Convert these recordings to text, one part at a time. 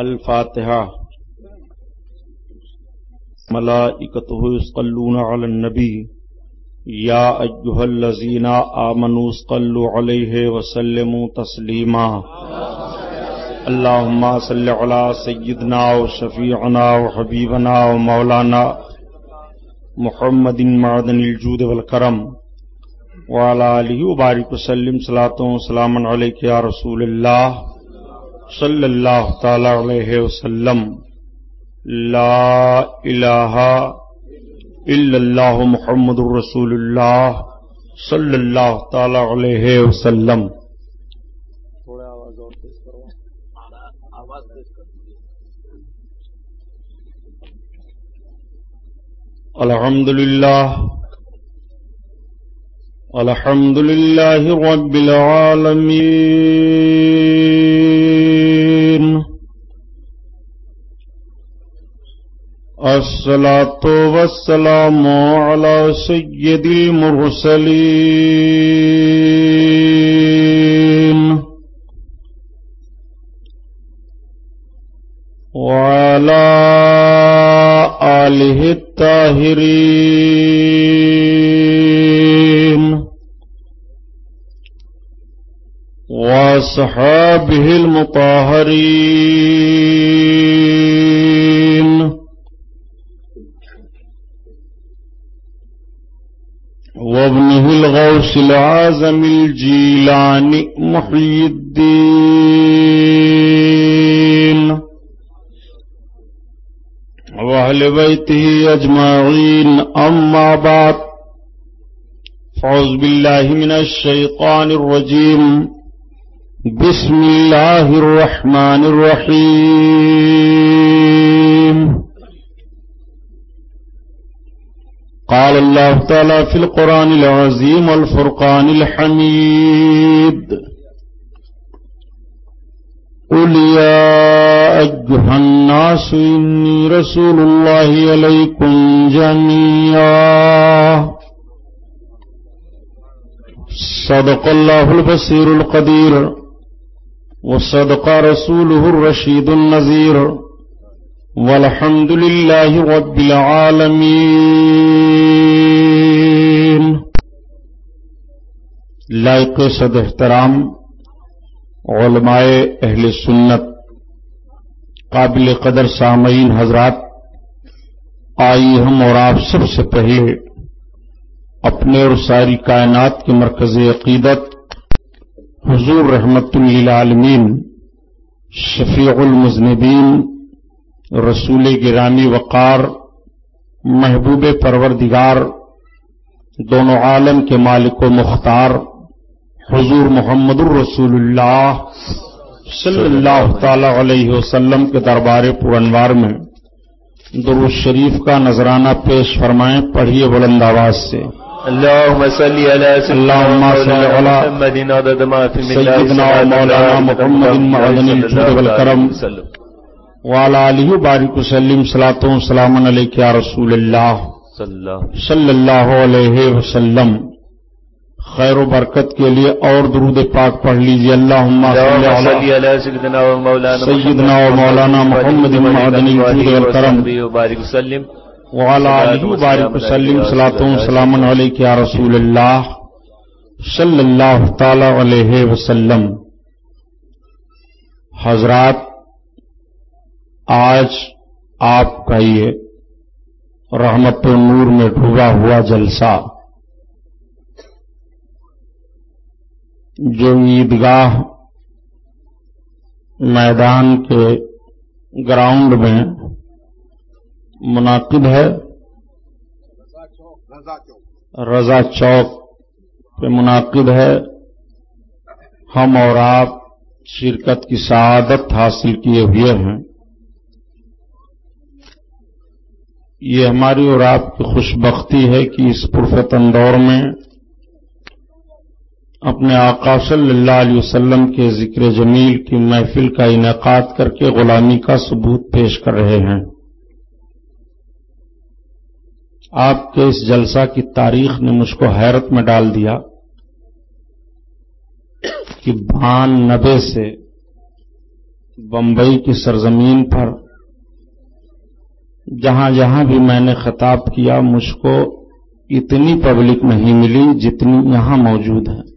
الفاتحة ملائكته يسقلون على النبي يا أيها الذين آمنوا اسقلوا عليه وسلموا تسليما اللهم صل على سيدنا وشفيعنا وحبيبنا ومولانا محمد معدن الجود والكرم وعلى آله وبارك وسلم صلاة وسلاما عليك يا رسول الله صلی اللہ تعالی علیہ وسلم لا الہ الا اللہ محمد الرسول اللہ صلی اللہ تعالی علیہ وسلم۔ الحمد للہ الحمد لله رب العالمين الصلاة والسلام على سيد المرسلين. وعلى آله الطاهرين. وصحابه المطهرين. الغوث العازم الجيلان محي الدين. وأهل بيته أجمعين. أما بعد فعوذ بالله من الشيطان الرجيم. بسم الله الرحمن الرحيم. قال الله تعالى في القرآن العظيم والفرقان الحميد. قل يا أيها الناس إني رسول الله إليكم جميعا. صدق الله البصير القدير وصدق رسوله الرشيد النذير والحمد لله رب العالمين. لائق صد احترام، علماء اہل سنت، قابل قدر سامعین حضرات آئی ہم اور آپ سب سے پہلے اپنے اور ساری کائنات کے مرکز عقیدت، حضور رحمت للعالمین، شفیع المزنبین رسول گرامی وقار، محبوب پروردگار، دونوں عالم کے مالک و مختار حضور محمد الرسول اللہ صلی اللہ تعالی علیہ وسلم کے دربار پورنوار میں درو شریف کا نذرانہ پیش فرمائیں پڑھیے بلند آواز سے۔ اللهم صل على سيدنا محمد عدد ما في سيدنا مولانا محمد معدن الجود والكرم وعلى آله بارك وسلم صلاة وسلام عليك يا رسول الله صلی اللہ علیہ وسلم۔ خیر و برکت کے لیے اور درود پاک پڑھ لیجیے اللہ سیدنا و مولانا محمد وسلم۔ بارك وسلم وسلام عليك يا رسول الله صلی اللہ تعالی علیہ وسلم۔ حضرات آج آپ کا یہ رحمت و نور میں ڈوبا ہوا جلسہ۔ جو عیدگاہ میدان کے گراؤنڈ میں منعقد ہے، رضا چوک پہ منعقد ہے۔ ہم اور آپ شرکت کی سعادت حاصل کیے ہوئے ہیں۔ یہ ہماری اور آپ کی خوش بختی ہے کہ اس پرفتن دور میں اپنے آقا صلی اللہ علیہ وسلم کے ذکر جمیل کی محفل کا انعقاد کر کے غلامی کا ثبوت پیش کر رہے ہیں۔ آپ کے اس جلسہ کی تاریخ نے مجھ کو حیرت میں ڈال دیا کہ بان نبے سے بمبئی کی سرزمین پر جہاں جہاں بھی میں نے خطاب کیا، مجھ کو اتنی پبلک نہیں ملی جتنی یہاں موجود ہے۔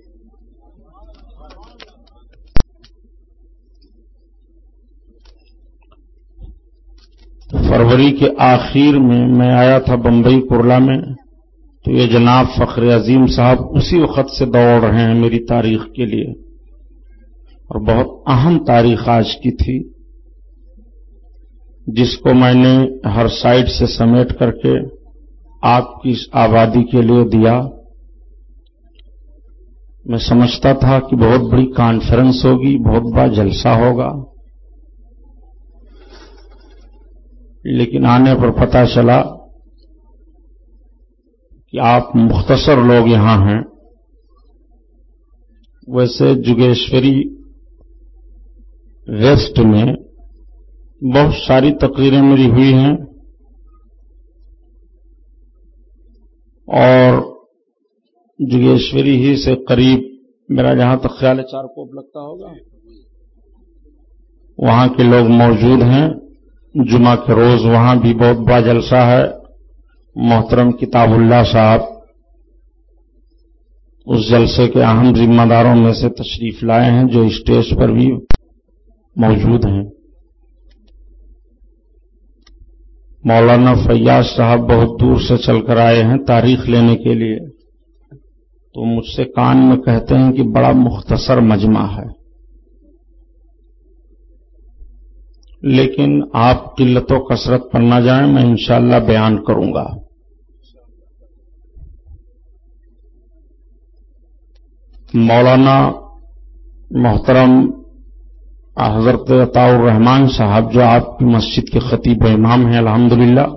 فروری کے آخر میں میں آیا تھا بمبئی کرلا میں، تو یہ جناب فخر عظیم صاحب اسی وقت سے دوڑ رہے ہیں میری تاریخ کے لیے۔ اور بہت اہم تاریخ آج کی تھی، جس کو میں نے ہر سائڈ سے سمیٹ کر کے آپ کی اس آبادی کے لیے دیا۔ میں سمجھتا تھا کہ بہت بڑی کانفرنس ہوگی، بہت بڑا جلسہ ہوگا۔ لیکن آنے پر پتا چلا کہ آپ مختصر لوگ یہاں ہیں۔ ویسے جگیشوری ویسٹ میں بہت ساری تقریریں میری ہوئی ہیں اور جگیشوری ہی سے قریب میرا جہاں تک خیال چار کوپ لگتا ہوگا۔ وہاں کے لوگ موجود ہیں۔ جمعہ کے روز وہاں بھی بہت بڑا جلسہ ہے۔ محترم کتاب اللہ صاحب اس جلسے کے اہم ذمہ داروں میں سے تشریف لائے ہیں جو اسٹیج پر بھی موجود ہیں۔ مولانا فیاض صاحب بہت دور سے چل کر آئے ہیں تاریخ لینے کے لیے۔ تو مجھ سے کان میں کہتے ہیں کہ بڑا مختصر مجمع ہے۔ لیکن آپ قلت و کثرت پر نہ جائیں، میں انشاءاللہ بیان کروں گا۔ مولانا محترم حضرت عطاء الرحمان صاحب، جو آپ کی مسجد کے خطیب امام ہیں، الحمدللہ۔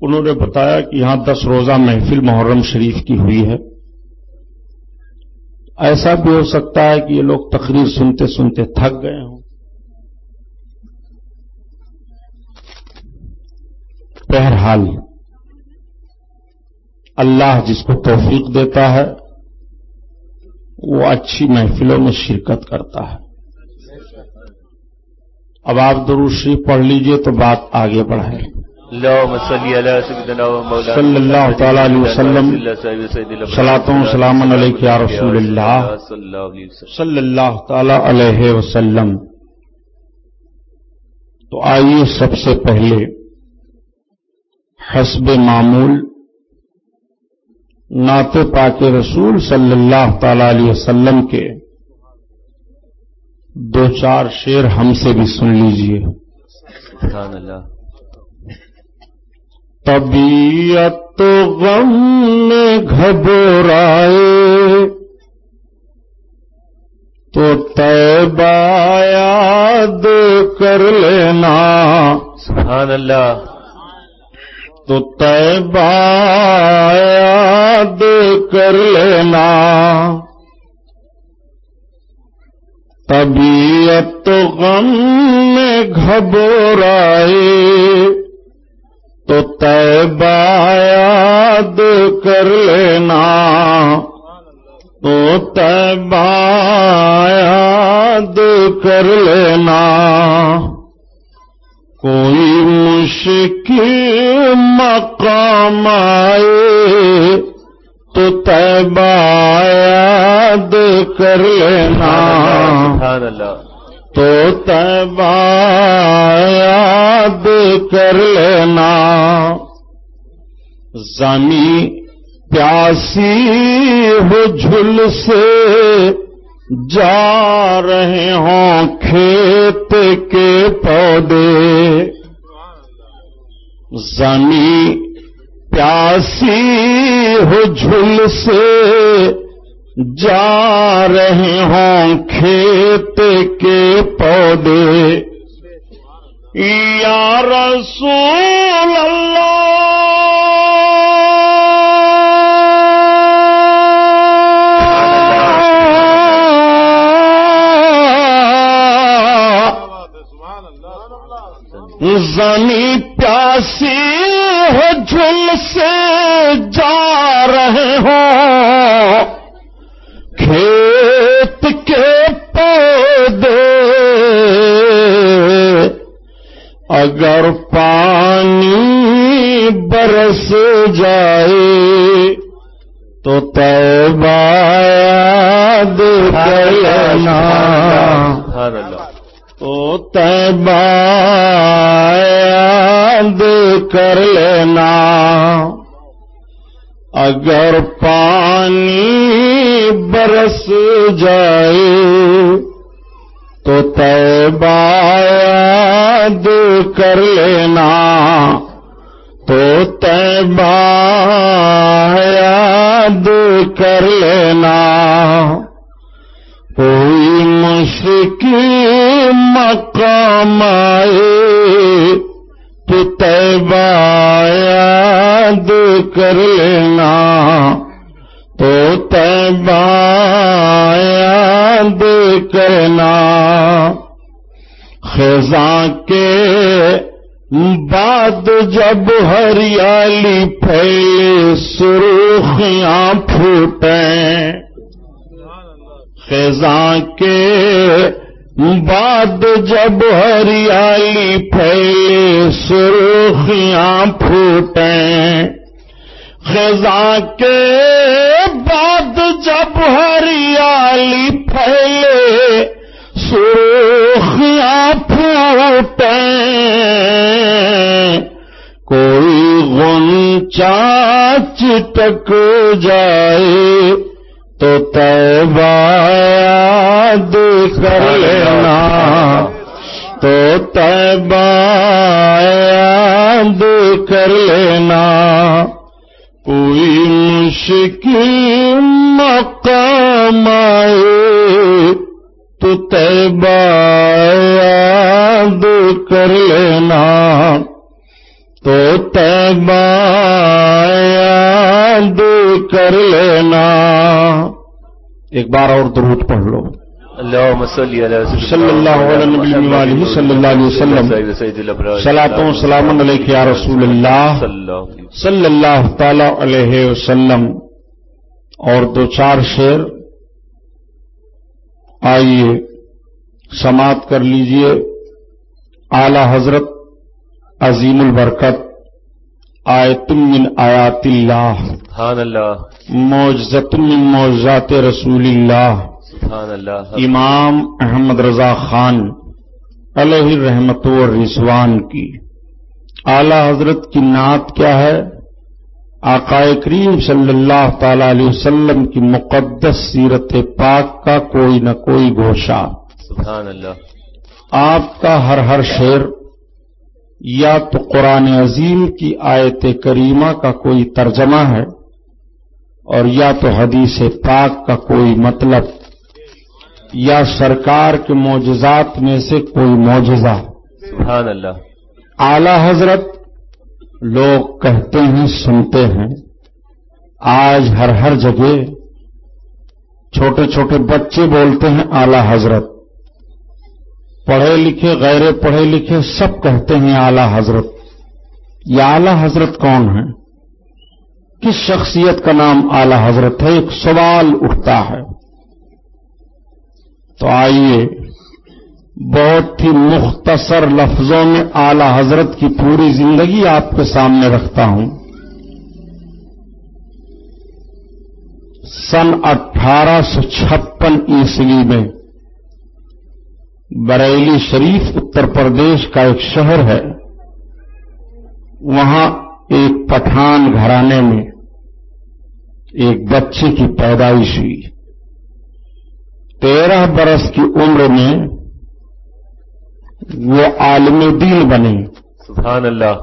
انہوں نے بتایا کہ یہاں دس روزہ محفل محرم شریف کی ہوئی ہے۔ ایسا بھی ہو سکتا ہے کہ یہ لوگ تقریر سنتے سنتے تھک گئے ہوں۔ بہرحال اللہ جس کو توفیق دیتا ہے وہ اچھی محفلوں میں شرکت کرتا ہے۔ اب آپ شریف پڑھ لیجیے تو بات آگے بڑھائے صلی اللہ تعالی علیہ وسلم سلاطوں سلام علیہ رسول اللہ۔ صلی اللہ تعالی علیہ وسلم۔ تو آئیے سب سے پہلے حسب معمول نعت پاک رسول صلی اللہ تعالی علیہ وسلم کے دو چار شیر ہم سے بھی سن لیجیے۔ طبیعت غم میں گھبرائے تو طیبہ یاد کر لینا۔ سبحان اللہ تو طیبہ یاد کر لینا۔ طبیعت غم میں گھبرائے تو طیبہ یاد کر لینا۔ تو طیبہ یاد کر لینا۔ کوئی مشکل مقام آئے تو طیبہ یاد کر لینا۔ تو تیبہ یاد کر لینا۔ زمین پیاسی ہو جھل سے جا رہے ہوں کھیت کے پودے۔ زمین پیاسی ہو جھل سے۔ جا رہے ہوں کھیت کے پودے۔ یا رسول اللہ زنی پیاسی ہو جل سے جا رہے ہو۔ کھیت کے پودے اگر پانی برس جائے تو تیبایا دے یاد کر لینا۔ اگر پانی برس جائے تو تیبہ یاد کر لینا۔ تو تیبہ یاد کر لینا۔ کوئی مشکی مقام آئے تو تیبہ یاد کر لینا۔ تو تیبہ یاد کرنا۔ خزاں کے بعد جب ہریالی پھیلے سرخیاں پھوٹیں۔ خزاں کے بعد جب ہریالی پھیلے، سرخیاں پھوٹیں۔ خزاں کے بعد جب ہریالی پھیلے، سرخیاں پھوٹیں۔ کوئی غنچا چٹک جائے تو تیبہ یاد کر لینا تو تیبہ یاد کر لینا. کوئی مشکل مقام آئے تو تیبہ یاد کر لینا. تو تیبہ یاد کر لینا. ایک بار اور درود پڑھ لو۔ صلی اللہ۔ علیہ علیہ صلی اللہ علیہ وسلم۔ و سلام علیک یا رسول اللہ۔ صلی اللہ علیہ تعالی علیہ وسلم۔ اور دو چار شعر۔ آئیے سماعت کر لیجیے۔ اعلی حضرت عظیم البرکت آئے تم من آیات اللہ۔ سبحان اللہ۔ موجزت من موجزات رسول اللہ۔ سبحان اللہ امام احمد رضا خان علیہ رحمت و رضوان کی۔ اعلی حضرت کی نعت کیا ہے؟ آقائے کریم صلی اللہ تعالی علیہ وسلم کی مقدس سیرت پاک کا کوئی نہ کوئی گوشہ۔ سبحان اللہ آپ کا ہر ہر شعر یا تو قرآن عظیم کی آیت کریمہ کا کوئی ترجمہ ہے۔ اور یا تو حدیث پاک کا کوئی مطلب یا سرکار کے معجزات میں سے کوئی معجزہ۔ سبحان اللہ اعلی حضرت لوگ کہتے ہیں سنتے ہیں آج ہر ہر جگہ چھوٹے چھوٹے بچے بولتے ہیں اعلی حضرت۔ پڑھے لکھے غیر پڑھے لکھے سب کہتے ہیں اعلی حضرت۔ یہ اعلی حضرت کون ہے کس شخصیت کا نام اعلی حضرت ہے؟ ایک سوال اٹھتا ہے۔ تو آئیے، بہت ہی مختصر لفظوں میں اعلی حضرت کی پوری زندگی آپ کے سامنے رکھتا ہوں۔ سن اٹھارہ سو چھپن عیسوی میں بریلی شریف، اتر پردیش کا ایک شہر ہے۔ وہاں ایک پٹھان گھرانے میں ایک بچے کی پیدائش ہوئی۔ تیرہ برس کی عمر میں وہ عالم دین بنے۔ سبحان اللہ۔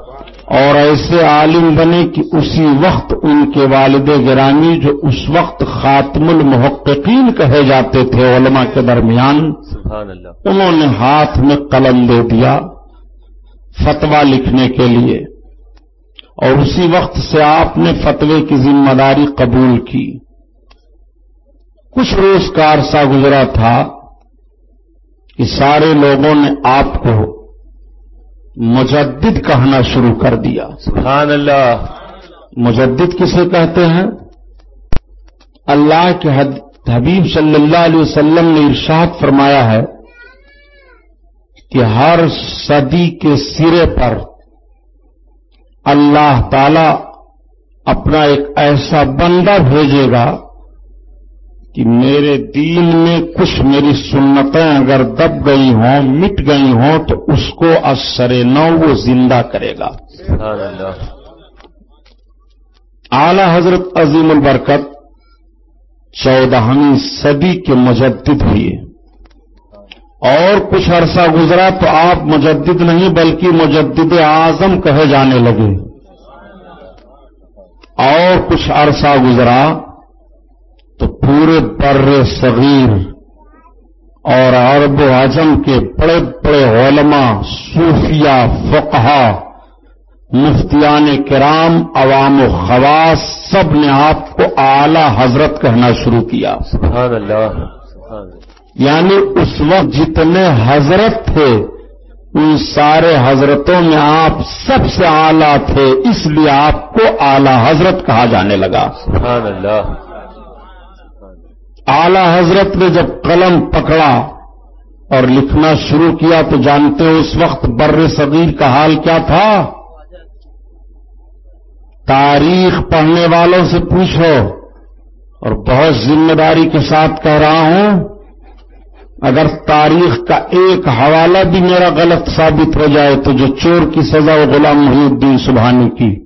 اور ایسے عالم بنے کہ اسی وقت ان کے والد گرامی جو اس وقت خاتم المحققین کہے جاتے تھے علماء کے درمیان سبحان اللہ۔ انہوں نے ہاتھ میں قلم دے دیا فتوا لکھنے کے لیے۔ اور اسی وقت سے آپ نے فتوے کی ذمہ داری قبول کی۔ کچھ روز کا عرصہ گزرا تھا کہ سارے لوگوں نے آپ کو مجدد کہنا شروع کر دیا۔ سبحان اللہ۔ مجدد کسے کہتے ہیں؟ اللہ کے حبیب صلی اللہ علیہ وسلم نے ارشاد فرمایا ہے کہ ہر صدی کے سرے پر اللہ تعالی اپنا ایک ایسا بندہ بھیجے گا کہ میرے دین میں کچھ میری سنتیں اگر دب گئی ہوں مٹ گئی ہوں تو اس کو اثر نو وہ زندہ کرے گا۔ اعلی حضرت عظیم البرکت چودہویں صدی کے مجدد ہوئے۔ اور کچھ عرصہ گزرا تو آپ مجدد نہیں بلکہ مجدد اعظم کہے جانے لگے۔ اور کچھ عرصہ گزرا تو پورے بر صغیر اور عرب و اعظم کے بڑے بڑے علماء صوفیہ فقہا، مفتیان کرام، عوام و خواص سب نے آپ کو اعلی حضرت کہنا شروع کیا۔ سبحان اللہ۔ یعنی اس وقت جتنے حضرت تھے ان سارے حضرتوں میں آپ سب سے اعلی تھے اس لیے آپ کو اعلی حضرت کہا جانے لگا۔ سبحان اللہ۔ اعلی حضرت نے جب قلم پکڑا اور لکھنا شروع کیا تو جانتے ہو اس وقت بر صغیر کا حال کیا تھا؟ تاریخ پڑھنے والوں سے پوچھو اور بہت ذمہ داری کے ساتھ کہہ رہا ہوں اگر تاریخ کا ایک حوالہ بھی میرا غلط ثابت ہو جائے تو جو چور کی سزا وہ غلام محی الدین سبحانی کی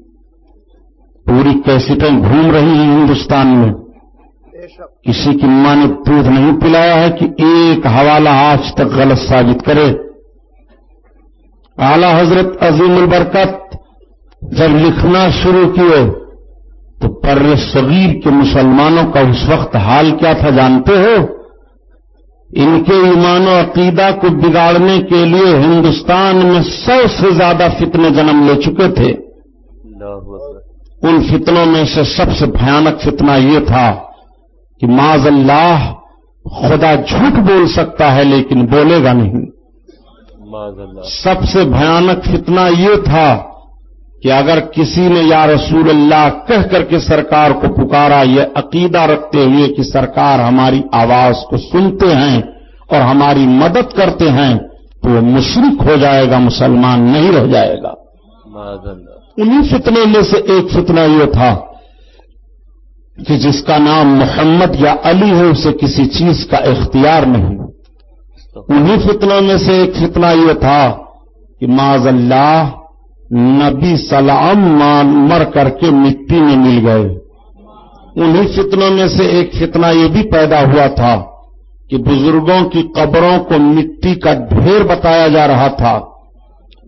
پوری کیسٹیں گھوم رہی ہیں ہندوستان میں۔ کسی کی ماں نے دودھ نہیں پلایا ہے کہ ایک حوالہ آج تک غلط ثابت کرے۔ اعلی حضرت عظیم البرکت جب لکھنا شروع کیے تو پر صغیر کے مسلمانوں کا اس وقت حال کیا تھا جانتے ہو؟ ان کے ایمان و عقیدہ کو بگاڑنے کے لیے ہندوستان میں سو سے زیادہ فتنے جنم لے چکے تھے۔ ان فتنوں میں سے سب سے بھیانک فتنہ یہ تھا کہ معذ اللہ خدا جھوٹ بول سکتا ہے لیکن بولے گا نہیں۔ سب سے بھیانک فتنہ یہ تھا کہ اگر کسی نے یا رسول اللہ کہہ کر کے سرکار کو پکارا، یہ عقیدہ رکھتے ہوئے کہ سرکار ہماری آواز کو سنتے ہیں اور ہماری مدد کرتے ہیں، تو وہ مشرق ہو جائے گا، مسلمان نہیں رہ جائے گا۔ انہی فتنے میں سے ایک فتنہ یہ تھا کہ جس کا نام محمد یا علی ہے اسے کسی چیز کا اختیار نہیں۔ انہی فتنوں میں سے ایک فتنہ یہ تھا کہ معذ اللہ نبی سلام مان مر کر کے مٹی میں مل گئے۔ انہی فتنوں میں سے ایک فتنہ یہ بھی پیدا ہوا تھا کہ بزرگوں کی قبروں کو مٹی کا ڈھیر بتایا جا رہا تھا۔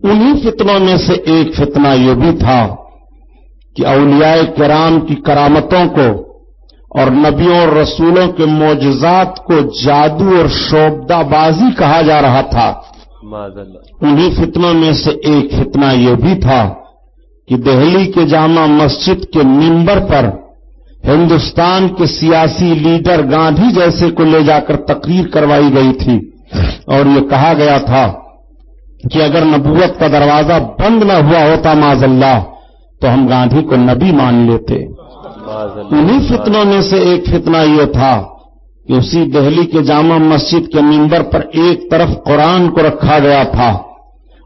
انہی فتنوں میں سے ایک فتنہ یہ بھی تھا کہ اولیاء کرام کی کرامتوں کو اور نبیوں اور رسولوں کے معجزات کو جادو اور شوبدہ بازی کہا جا رہا تھا۔ انہی فتنوں میں سے ایک فتنہ یہ بھی تھا کہ دہلی کے جامع مسجد کے ممبر پر ہندوستان کے سیاسی لیڈر گاندھی جیسے کو لے جا کر تقریر کروائی گئی تھی۔ اور یہ کہا گیا تھا کہ اگر نبوت کا دروازہ بند نہ ہوا ہوتا معذ اللہ تو ہم گاندھی کو نبی مان لیتے۔ انہی فتنوں میں سے ایک فتنہ یہ تھا کہ اسی دہلی کے جامع مسجد کے ممبر پر ایک طرف قرآن کو رکھا گیا تھا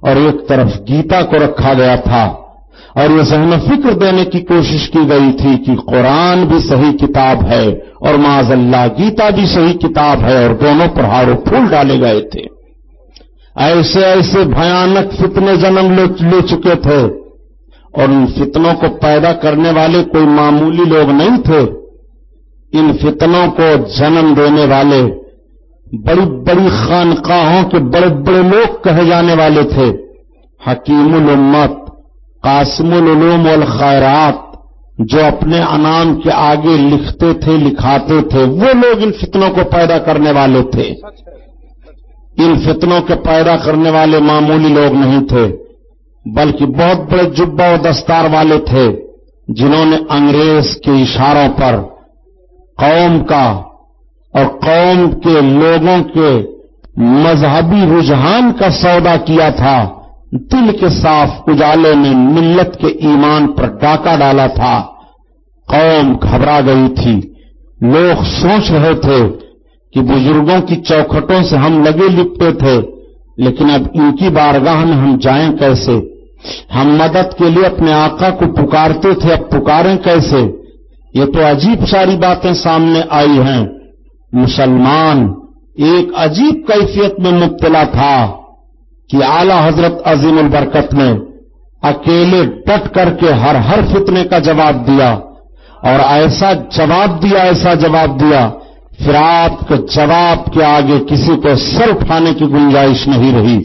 اور ایک طرف گیتا کو رکھا گیا تھا اور یہ ذہن فکر دینے کی کوشش کی گئی تھی کہ قرآن بھی صحیح کتاب ہے اور معذ اللہ گیتا بھی صحیح کتاب ہے اور دونوں پر ہارو پھول ڈالے گئے تھے۔ ایسے ایسے بھیانک فتنے جنم لے چکے تھے اور ان فتنوں کو پیدا کرنے والے کوئی معمولی لوگ نہیں تھے۔ ان فتنوں کو جنم دینے والے، بڑی بڑی خانقاہوں کے بڑے بڑے لوگ کہے جانے والے تھے۔ حکیم الامت، قاسم العلوم والخیرات، جو اپنے انام کے آگے لکھتے تھے، لکھاتے تھے، وہ لوگ ان فتنوں کو پیدا کرنے والے تھے۔ ان فتنوں کے پیدا کرنے والے معمولی لوگ نہیں تھے، بلکہ بہت بڑے جبا و دستار والے تھے، جنہوں نے انگریز کے اشاروں پر قوم کا اور قوم کے لوگوں کے مذہبی رجحان کا سودا کیا تھا، دل کے صاف اجالے میں ملت کے ایمان پر ڈاکہ ڈالا تھا۔ قوم گھبرا گئی تھی۔ لوگ سوچ رہے تھے کہ بزرگوں کی چوکھٹوں سے ہم لگے لپٹے تھے، لیکن اب ان کی بارگاہ میں ہم جائیں کیسے؟ ہم مدد کے لیے اپنے آقا کو پکارتے تھے، اب پکاریں کیسے؟ یہ تو عجیب ساری باتیں سامنے آئی ہیں۔ مسلمان ایک عجیب کیفیت میں مبتلا تھا کہ اعلی حضرت عظیم البرکت نے اکیلے ڈٹ کر کے ہر ہر فتنے کا جواب دیا اور ایسا جواب دیا، ایسا جواب دیا پھر آپ کے جواب کے آگے کسی کو سر اٹھانے کی گنجائش نہیں رہی۔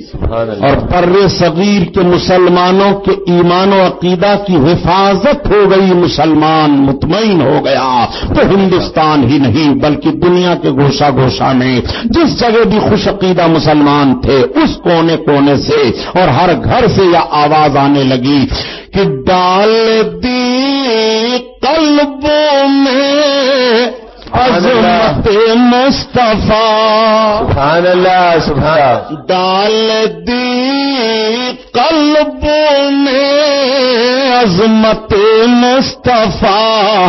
اور پر صغیر کے مسلمانوں کے ایمان و عقیدہ کی حفاظت ہو گئی مسلمان مطمئن ہو گیا۔ تو ہندوستان ہی نہیں بلکہ دنیا کے گھوشا گھوشا میں جس جگہ بھی خوش عقیدہ مسلمان تھے اس کونے کونے سے اور ہر گھر سے یہ آواز آنے لگی کہ ڈال دی قلبوں میں عظمت مصطفیٰ. سبحان اللہ سبحان ڈال دی قلبوں میں عظمت مصطفیٰ.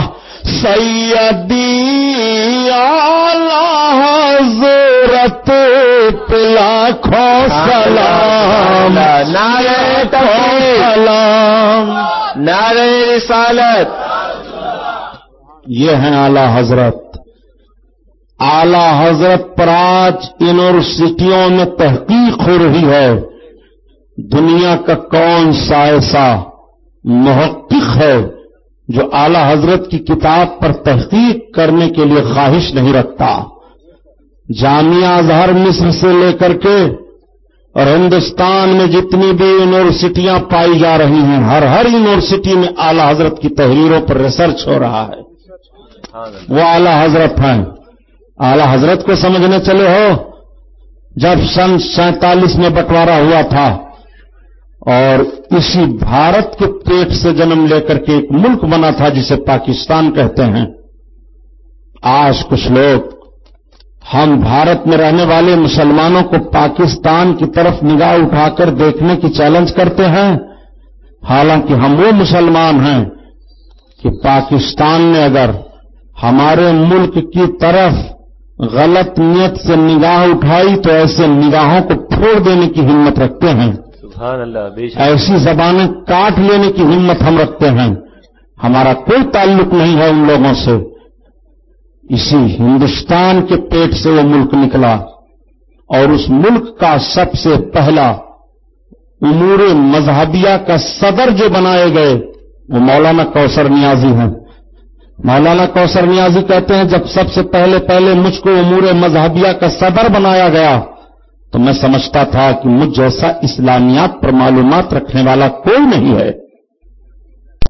سیدی حضرت پلا کھو سلام نعرہ سلام. نعرہ رسالت. یہ ہیں اعلی حضرت. اعلی حضرت پر آج یونیورسٹیوں میں تحقیق ہو رہی ہے۔ دنیا کا کون سا ایسا محقق ہے جو اعلی حضرت کی کتاب پر تحقیق کرنے کے لیے خواہش نہیں رکھتا۔ جامعہ اظہر مصر سے لے کر کے اور ہندوستان میں جتنی بھی یونیورسٹیاں پائی جا رہی ہیں، ہر ہر یونیورسٹی میں اعلی حضرت کی تحریروں پر ریسرچ ہو رہا ہے۔ وہ اعلی حضرت ہیں۔ اعلی حضرت کو سمجھنے چلے ہو، جب سن سینتالیس میں بٹوارا ہوا تھا اور اسی بھارت کے پیٹ سے جنم لے کر کے ایک ملک بنا تھا جسے پاکستان کہتے ہیں۔ آج کچھ لوگ ہم بھارت میں رہنے والے مسلمانوں کو پاکستان کی طرف نگاہ اٹھا کر دیکھنے کی چیلنج کرتے ہیں۔ حالانکہ ہم وہ مسلمان ہیں کہ پاکستان نے اگر ہمارے ملک کی طرف غلط نیت سے نگاہ اٹھائی تو ایسے نگاہوں کو پھوڑ دینے کی ہمت رکھتے ہیں۔ سبحان اللہ ایسی زبانیں کاٹ لینے کی ہمت ہم رکھتے ہیں۔ ہمارا کوئی تعلق نہیں ہے ان لوگوں سے۔ اسی ہندوستان کے پیٹ سے وہ ملک نکلا اور اس ملک کا سب سے پہلا امور مذہبیہ کا صدر جو بنائے گئے وہ مولانا کوثر نیازی ہیں۔ مولانا کوثر نیازی کہتے ہیں، جب سب سے پہلے پہلے مجھ کو امور مذہبیہ کا صدر بنایا گیا، تو میں سمجھتا تھا کہ مجھ جیسا اسلامیات پر معلومات رکھنے والا کوئی نہیں ہے۔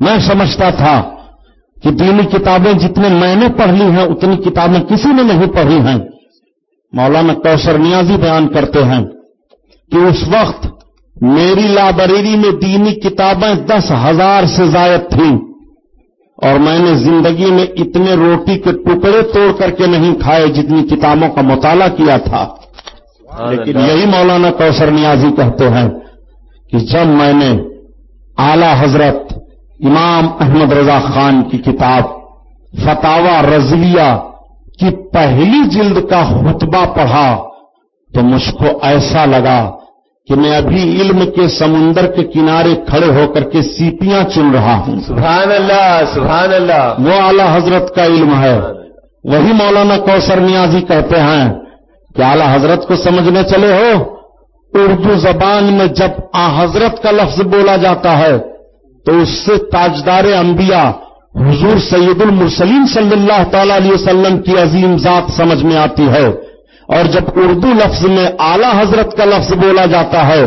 میں سمجھتا تھا کہ دینی کتابیں جتنے میں نے پڑھ لی ہیں، اتنی کتابیں کسی نے نہیں پڑھی ہیں۔ مولانا کوثر نیازی بیان کرتے ہیں کہ اس وقت میری لائبریری میں دینی کتابیں دس ہزار سے زائد تھیں۔ اور میں نے زندگی میں اتنے روٹی کے ٹکڑے توڑ کر کے نہیں کھائے جتنی کتابوں کا مطالعہ کیا تھا۔ لیکن یہی مولانا کوثر نیازی کہتے ہیں کہ جب میں نے اعلی حضرت امام احمد رضا خان کی کتاب فتوا رضویہ کی پہلی جلد کا خطبہ پڑھا تو مجھ کو ایسا لگا کہ میں ابھی علم کے سمندر کے کنارے کھڑے ہو کر کے سیپیاں چن رہا ہوں۔ سبحان اللہ سبحان اللہ وہ اعلی حضرت کا علم ہے۔ وہی مولانا کوثر نیازی کہتے ہیں کہ اعلی حضرت کو سمجھنے چلے ہو۔ اردو زبان میں جب آ حضرت کا لفظ بولا جاتا ہے تو اس سے تاجدار انبیاء حضور سید المرسلین صلی اللہ تعالی علیہ وسلم کی عظیم ذات سمجھ میں آتی ہے۔ اور جب اردو لفظ میں اعلی حضرت کا لفظ بولا جاتا ہے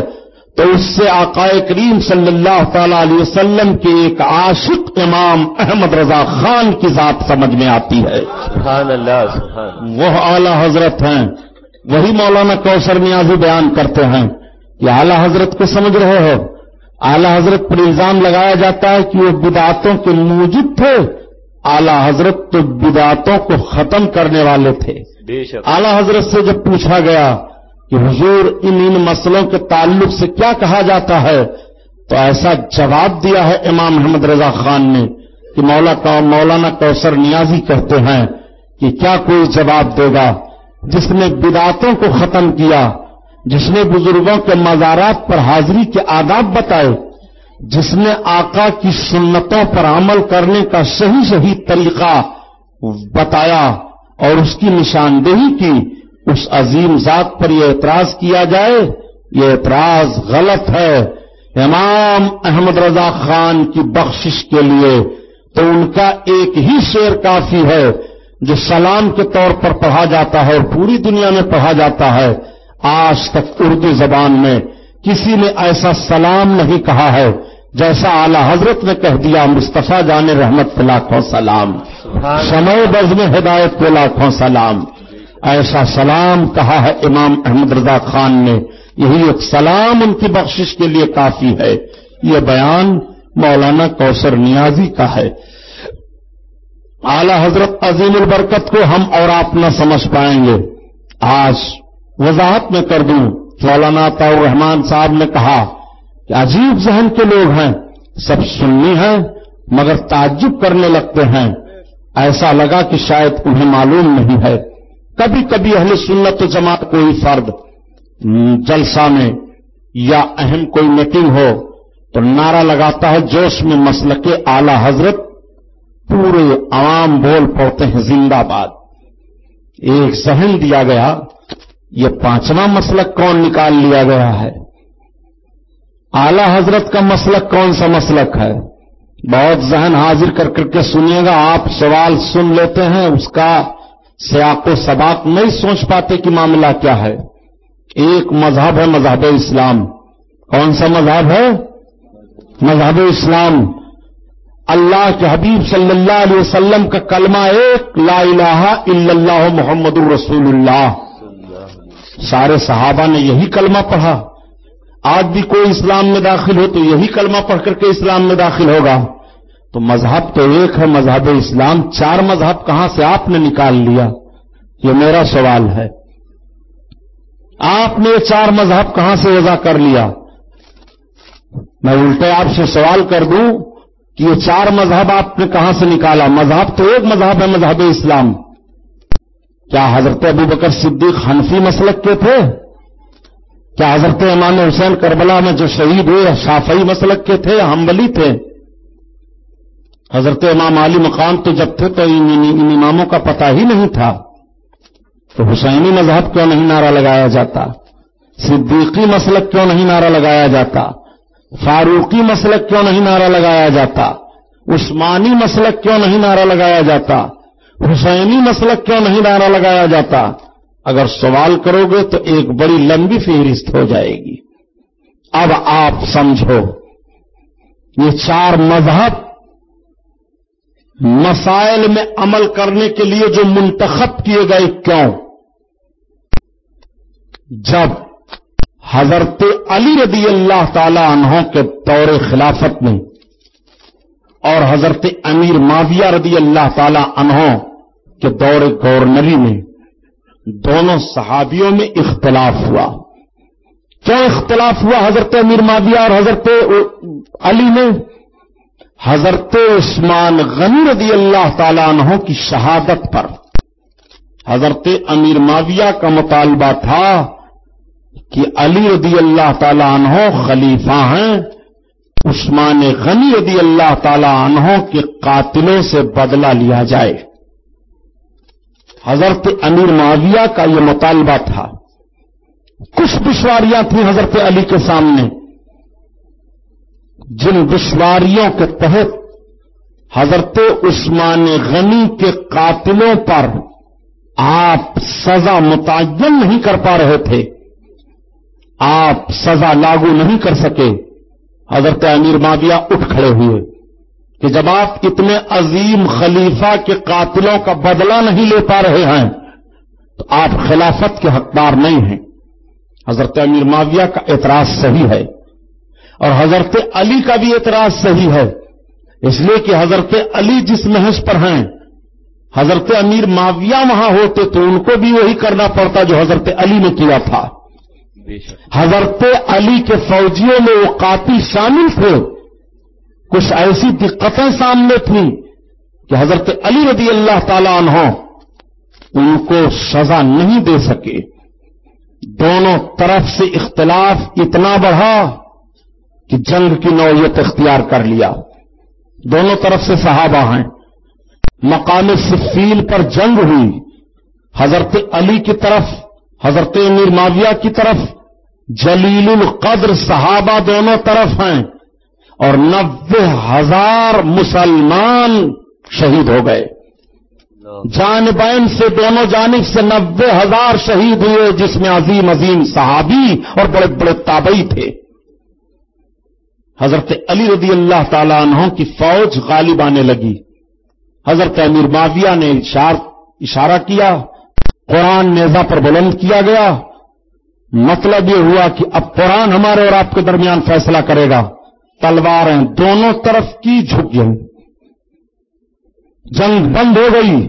تو اس سے آقائے کریم صلی اللہ تعالی علیہ وسلم کے ایک عاشق امام احمد رضا خان کی ذات سمجھ میں آتی ہے۔ سبحان اللہ سبحان وہ اعلی حضرت ہیں۔ وہی مولانا کوثر نیازی بیان کرتے ہیں کہ اعلی حضرت کو سمجھ رہے ہو۔ اعلی حضرت پر الزام لگایا جاتا ہے کہ وہ بدعتوں کے موجود تھے۔ اعلی حضرت تو بدعتوں کو ختم کرنے والے تھے۔ بے شک. اعلی حضرت سے جب پوچھا گیا کہ حضور ان ان مسئلوں کے تعلق سے کیا کہا جاتا ہے، تو ایسا جواب دیا ہے امام محمد رضا خان نے کہ مولا کا مولانا کوثر نیازی کہتے ہیں کہ کیا کوئی جواب دے گا؟ جس نے بدعتوں کو ختم کیا، جس نے بزرگوں کے مزارات پر حاضری کے آداب بتائے، جس نے آقا کی سنتوں پر عمل کرنے کا صحیح صحیح طریقہ بتایا۔ اور اس کی نشاندہی کی، اس عظیم ذات پر یہ اعتراض کیا جائے، یہ اعتراض غلط ہے۔ امام احمد رضا خان کی بخشش کے لیے تو ان کا ایک ہی شعر کافی ہے جو سلام کے طور پر پڑھا جاتا ہے اور پوری دنیا میں پڑھا جاتا ہے۔ آج تک اردو زبان میں کسی نے ایسا سلام نہیں کہا ہے۔ جیسا اعلی حضرت نے کہہ دیا مصطفیٰ جان رحمت کے لاکھوں سلام۔ بز میں ہدایت کے لاکھوں سلام۔ ایسا سلام کہا ہے امام احمد رضا خان نے۔ یہی ایک سلام ان کی بخشش کے لیے کافی ہے۔ یہ بیان مولانا کوثر نیازی کا ہے۔ اعلی حضرت عظیم البرکت کو ہم اور آپ نہ سمجھ پائیں گے۔ آج وضاحت میں کر دوں۔ مولانا الرحمان صاحب نے کہا کہ عجیب ذہن کے لوگ ہیں، سب سننی ہیں، مگر تعجب کرنے لگتے ہیں۔ ایسا لگا کہ شاید انہیں معلوم نہیں ہے۔ کبھی کبھی اہل سنت جماعت کوئی فرد جلسہ میں یا اہم کوئی میٹنگ ہو تو نعرہ لگاتا ہے، جوش میں مسلک اعلی حضرت پورے عوام بول پڑتے ہیں، زندہ باد۔ ایک ذہن دیا گیا، یہ پانچواں مسلک کون نکال لیا گیا ہے؟ اعلی حضرت کا مسلک کون سا مسلک ہے؟ بہت ذہن حاضر کر کر کے سنیے گا، آپ سوال سن لیتے ہیں، اس کا سیاق و سباق نہیں سوچ پاتے کہ معاملہ کیا ہے۔ ایک مذہب ہے مذہب اسلام۔ کون سا مذہب ہے؟ مذہب اسلام۔ اللہ کے حبیب صلی اللہ علیہ وسلم کا کلمہ ایک، لا الہ الا اللہ محمد الرسول اللہ۔ سارے صحابہ نے یہی کلمہ پڑھا۔ آج بھی کوئی اسلام میں داخل ہو تو یہی کلمہ پڑھ کر کے اسلام میں داخل ہوگا۔ تو مذہب تو ایک ہے، مذہب اسلام۔ چار مذہب کہاں سے آپ نے نکال لیا؟ یہ میرا سوال ہے۔ آپ نے یہ چار مذہب کہاں سے وضع کر لیا؟ میں الٹے آپ سے سوال کر دوں کہ یہ چار مذہب آپ نے کہاں سے نکالا؟ مذہب تو ایک مذہب ہے، مذہب اسلام۔ کیا حضرت ابو بکر صدیق حنفی مسلک کے تھے؟ کیا حضرت امام حسین کربلا میں جو شہید ہوئے، شافعی مسلک کے تھے یا حنبلی تھے؟ حضرت امام علی مقام تو جب تھے تو ان اماموں کا پتہ ہی نہیں تھا۔ تو حسینی مذہب کیوں نہیں نعرہ لگایا جاتا؟ صدیقی مسلک کیوں نہیں نعرہ لگایا جاتا؟ فاروقی مسلک کیوں نہیں نعرہ لگایا جاتا؟ عثمانی مسلک کیوں نہیں نعرہ لگایا جاتا؟ حسینی مسلک کیوں نہیں نعرہ لگایا جاتا؟ اگر سوال کرو گے تو ایک بڑی لمبی فہرست ہو جائے گی۔ اب آپ سمجھو، یہ چار مذہب مسائل میں عمل کرنے کے لیے جو منتخب کیے گئے کیوں؟ جب حضرت علی رضی اللہ تعالی عنہ کے دور خلافت میں اور حضرت امیر معاویہ رضی اللہ تعالی عنہ کے دور گورنری میں دونوں صحابیوں میں اختلاف ہوا۔ کیوں اختلاف ہوا حضرت امیر معاویہ اور حضرت علی میں؟ حضرت عثمان غنی رضی اللہ تعالی عنہ کی شہادت پر۔ حضرت امیر معاویہ کا مطالبہ تھا کہ علی رضی اللہ تعالی عنہ خلیفہ ہیں۔ عثمان غنی رضی اللہ تعالی عنہ کے قاتلوں سے بدلہ لیا جائے۔ حضرت امیر معاویہ کا یہ مطالبہ تھا۔ کچھ دشواریاں تھیں حضرت علی کے سامنے۔ جن دشواریوں کے تحت حضرت عثمان غنی کے قاتلوں پر آپ سزا متعین نہیں کر پا رہے تھے۔ آپ سزا لاگو نہیں کر سکے۔ حضرت امیر مادیہ اٹھ کھڑے ہوئے۔ کہ جب آپ اتنے عظیم خلیفہ کے قاتلوں کا بدلہ نہیں لے پا رہے ہیں تو آپ خلافت کے حقدار نہیں ہیں۔ حضرت امیر معاویہ کا اعتراض صحیح ہے اور حضرت علی کا بھی اعتراض صحیح ہے۔ اس لیے کہ حضرت علی جس محض پر ہیں حضرت امیر معاویہ وہاں ہوتے تو ان کو بھی وہی کرنا پڑتا جو حضرت علی نے کیا تھا۔ حضرت علی کے فوجیوں میں وہ قاتل شامل تھے۔ کچھ ایسی دقتیں سامنے تھیں کہ حضرت علی رضی اللہ تعالی عنہ ان کو سزا نہیں دے سکے۔ دونوں طرف سے اختلاف اتنا بڑھا کہ جنگ کی نوعیت اختیار کر لیا۔ دونوں طرف سے صحابہ ہیں۔ مقام صفیل پر جنگ ہوئی۔ حضرت علی کی طرف، حضرت امیر معاویہ کی طرف، جلیل القدر صحابہ دونوں طرف ہیں۔ اور نبے ہزار مسلمان شہید ہو گئے۔ جانبین سے دونوں جانب سے نبے ہزار شہید ہوئے، جس میں عظیم عظیم صحابی اور بڑے بڑے تابعی تھے۔ حضرت علی رضی اللہ تعالیٰ عنہ کی فوج غالب آنے لگی۔ حضرت امیر معاویہ نے اشارہ کیا، قرآن نیزا پر بلند کیا گیا۔ مطلب یہ ہوا کہ اب قرآن ہمارے اور آپ کے درمیان فیصلہ کرے گا۔ تلواریں دونوں طرف کی جھک گئی جنگ بند ہو گئی۔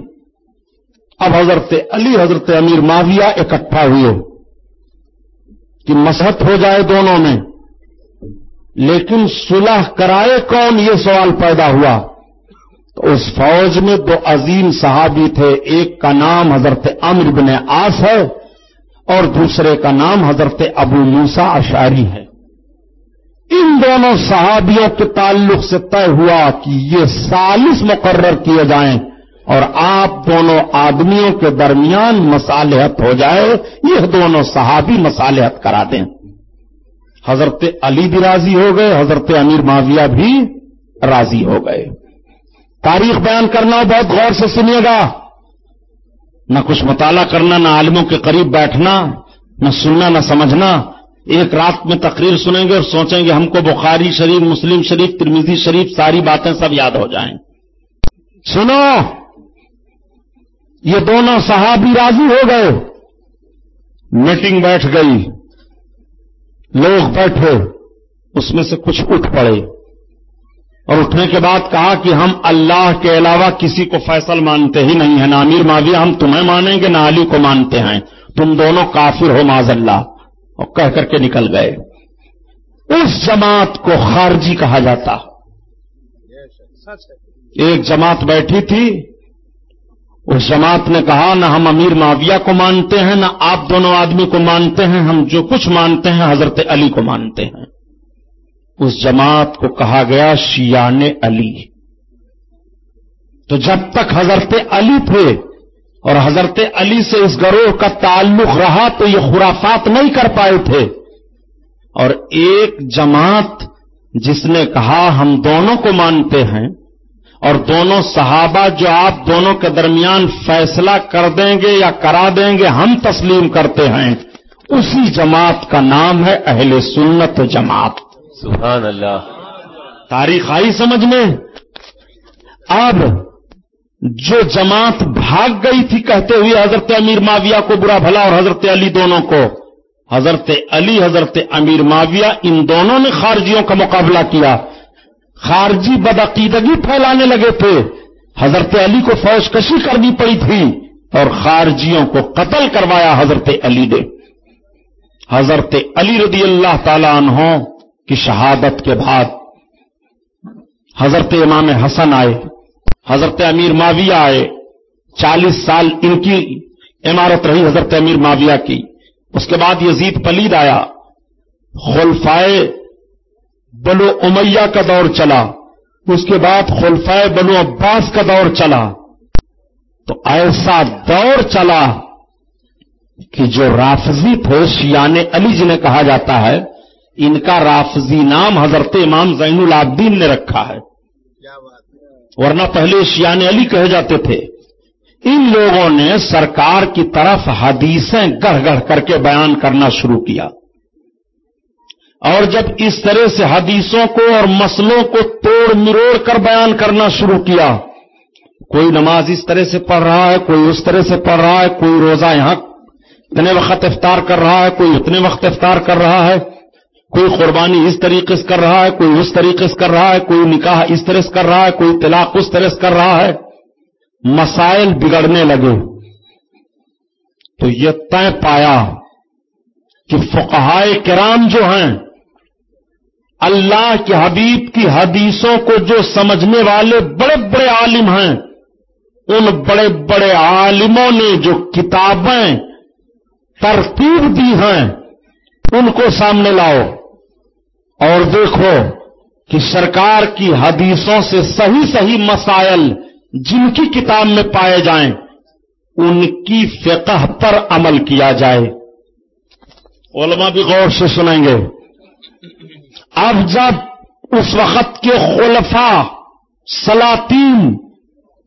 اب حضرت علی، حضرت امیر معاویہ اکٹھا ہوئے کہ مسحت ہو جائے دونوں میں۔ لیکن صلح کرائے کون؟ یہ سوال پیدا ہوا۔ تو اس فوج میں دو عظیم صحابی تھے۔ ایک کا نام حضرت امر بن آس ہے اور دوسرے کا نام حضرت ابو موسا اشاری ہے۔ ان دونوں صحابیوں کے تعلق سے طے ہوا کہ یہ سالس مقرر کیے جائیں اور آپ دونوں آدمیوں کے درمیان مصالحت ہو جائے، یہ دونوں صحابی مصالحت کرا دیں۔ حضرت علی بھی راضی ہو گئے، حضرت امیر معاویہ بھی راضی ہو گئے۔ تاریخ بیان کرنا بہت غور سے سنیے گا۔ نہ کچھ مطالعہ کرنا، نہ عالموں کے قریب بیٹھنا، نہ سننا، نہ سمجھنا۔ ایک رات میں تقریر سنیں گے اور سوچیں گے ہم کو بخاری شریف، مسلم شریف ترمیزی شریف ساری باتیں سب یاد ہو جائیں۔ سنو، یہ دونوں صحابی راضی ہو گئے۔ میٹنگ بیٹھ گئی۔ لوگ بیٹھے۔ اس میں سے کچھ اٹھ پڑے۔ اور اٹھنے کے بعد کہا کہ ہم اللہ کے علاوہ کسی کو فیصل مانتے ہی نہیں ہیں۔ نہ امیر معاویہ ہم تمہیں مانیں گے، نہ علی کو مانتے ہیں۔ تم دونوں کافر ہو معذ اللہ۔ اور کہہ کر کے نکل گئے۔ اس جماعت کو خارجی کہا جاتا۔ ایک جماعت بیٹھی تھی۔ اس جماعت نے کہا، نہ ہم امیر معاویہ کو مانتے ہیں، نہ آپ دونوں آدمی کو مانتے ہیں، ہم جو کچھ مانتے ہیں حضرت علی کو مانتے ہیں۔ اس جماعت کو کہا گیا شیان علی۔ تو جب تک حضرت علی تھے اور حضرت علی سے اس گروہ کا تعلق رہا تو یہ خرافات نہیں کر پائے تھے۔ اور ایک جماعت جس نے کہا ہم دونوں کو مانتے ہیں اور دونوں صحابہ جو آپ دونوں کے درمیان فیصلہ کر دیں گے یا کرا دیں گے ہم تسلیم کرتے ہیں۔ اسی جماعت کا نام ہے اہل سنت جماعت۔ سبحان اللہ۔ تاریخ آئی سمجھ میں؟ اب جو جماعت بھاگ گئی تھی کہتے ہوئے حضرت امیر معاویہ کو برا بھلا اور حضرت علی دونوں کو، حضرت علی، حضرت امیر معاویہ، ان دونوں نے خارجیوں کا مقابلہ کیا۔ خارجی بدعقیدگی پھیلانے لگے تھے۔ حضرت علی کو فوج کشی کرنی پڑی تھی اور خارجیوں کو قتل کروایا حضرت علی نے۔ حضرت علی رضی اللہ تعالی عنہ کی شہادت کے بعد حضرت امام حسن آئے۔ حضرت امیر معاویہ آئے، چالیس سال ان کی عمارت رہی حضرت امیر معاویہ کی۔ اس کے بعد یزید پلید آیا۔ خلفائے بنو امیہ کا دور چلا۔ اس کے بعد خلفائے بنو عباس کا دور چلا۔ تو ایسا دور چلا کہ جو رافضی تھے شیان علی جنہیں کہا جاتا ہے، ان کا رافضی نام حضرت امام زین العابدین نے رکھا ہے۔ ورنہ پہلے شیان علی کہے جاتے تھے۔ ان لوگوں نے سرکار کی طرف حدیثیں گڑھ گڑھ کر کے بیان کرنا شروع کیا۔ اور جب اس طرح سے حدیثوں کو اور مسلوں کو توڑ مروڑ کر بیان کرنا شروع کیا، کوئی نماز اس طرح سے پڑھ رہا ہے، کوئی اس طرح سے پڑھ رہا ہے، کوئی روزہ یہاں اتنے وقت افطار کر رہا ہے، کوئی اتنے وقت افطار کر رہا ہے۔ کوئی قربانی اس طریقے سے کر رہا ہے، کوئی اس طریقے سے کر رہا ہے، کوئی نکاح اس طرح سے کر رہا ہے، کوئی طلاق اس طرح سے کر رہا ہے، مسائل بگڑنے لگے۔ تو یہ طے پایا کہ فقہائے کرام جو ہیں، اللہ کے حبیب کی حدیثوں کو جو سمجھنے والے بڑے بڑے عالم ہیں، ان بڑے بڑے عالموں نے جو کتابیں ترتیب دی ہیں، ان کو سامنے لاؤ۔ اور دیکھو کہ سرکار کی حدیثوں سے صحیح صحیح مسائل جن کی کتاب میں پائے جائیں، ان کی فقہ پر عمل کیا جائے۔ علماء بھی غور سے سنیں گے۔ اب جب اس وقت کے خلفا سلاطین،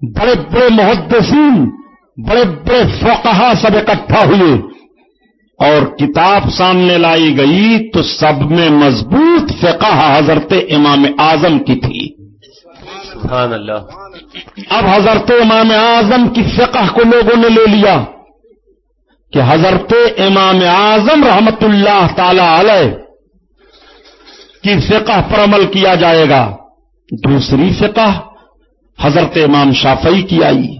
بڑے بڑے محدثین، بڑے بڑے فقہا سب اکٹھا ہوئے اور کتاب سامنے لائی گئی تو سب میں مضبوط فقہ حضرت امام اعظم کی تھی۔ سبحان اللہ۔ اب حضرت امام اعظم کی فقہ کو لوگوں نے لے لیا کہ حضرت امام اعظم رحمت اللہ تعالی علیہ کی فقہ پر عمل کیا جائے گا۔ دوسری فقہ حضرت امام شافعی کی آئی۔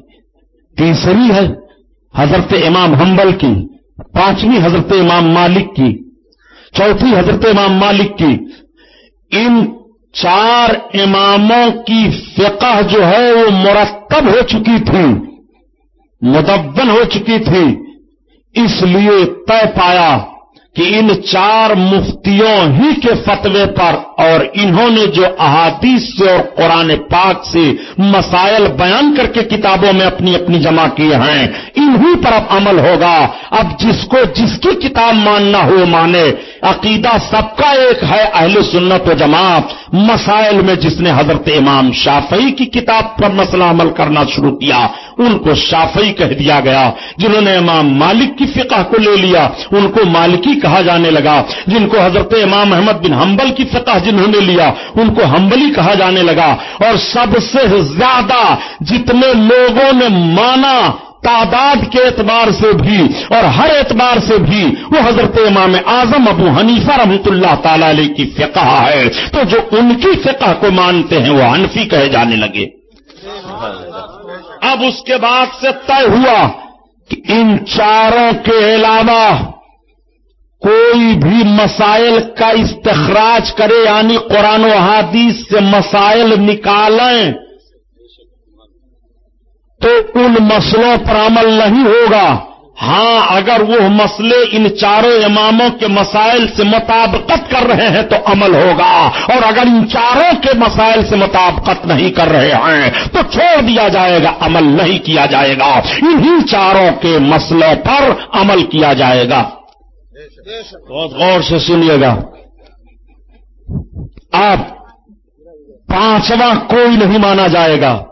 تیسری ہے حضرت امام حنبل کی۔ پانچویں حضرت امام مالک کی چوتھی حضرت امام مالک کی۔ ان چار اماموں کی فقہ جو ہے وہ مرتب ہو چکی تھی، مدون ہو چکی تھی، اس لیے طے پایا۔ کہ ان چار مفتیوں ہی کے فتوے پر اور انہوں نے جو احادیث سے اور قرآن پاک سے مسائل بیان کر کے کتابوں میں اپنی اپنی جمع کیے ہیں، انہی پر اب عمل ہوگا۔ اب جس کو جس کی کتاب ماننا ہو مانے۔ عقیدہ سب کا ایک ہے اہل سنت و جماعت۔ مسائل میں جس نے حضرت امام شافعی کی کتاب پر مسئلہ عمل کرنا شروع کیا، ان کو شافعی کہہ دیا گیا۔ جنہوں نے امام مالک کی فقہ کو لے لیا، ان کو مالکی کہا جانے لگا، جن کو حضرت امام احمد بن حنبل کی فقہ جنہوں نے لیا، ان کو حنبلی کہا جانے لگا۔ اور سب سے زیادہ جتنے لوگوں نے مانا تعداد کے اعتبار سے بھی، اور ہر اعتبار سے بھی، وہ حضرت امام اعظم ابو حنیفہ رحمت اللہ تعالی علیہ کی فقہ ہے۔ تو جو ان کی فقہ کو مانتے ہیں، وہ حنفی کہے جانے لگے۔ اب اس کے بعد سے طے ہوا کہ ان چاروں کے علاوہ کوئی بھی مسائل کا استخراج کرے یعنی قرآن و حادیث سے مسائل نکالیں، تو ان مسئلوں پر عمل نہیں ہوگا۔ ہاں اگر وہ مسئلے ان چاروں اماموں کے مسائل سے مطابقت کر رہے ہیں تو عمل ہوگا۔ اور اگر ان چاروں کے مسائل سے مطابقت نہیں کر رہے ہیں تو چھوڑ دیا جائے گا، عمل نہیں کیا جائے گا۔ انہی چاروں کے مسئلوں پر عمل کیا جائے گا۔ بہت غور سے سنیے گا۔ اب پانچواں کوئی نہیں مانا جائے گا۔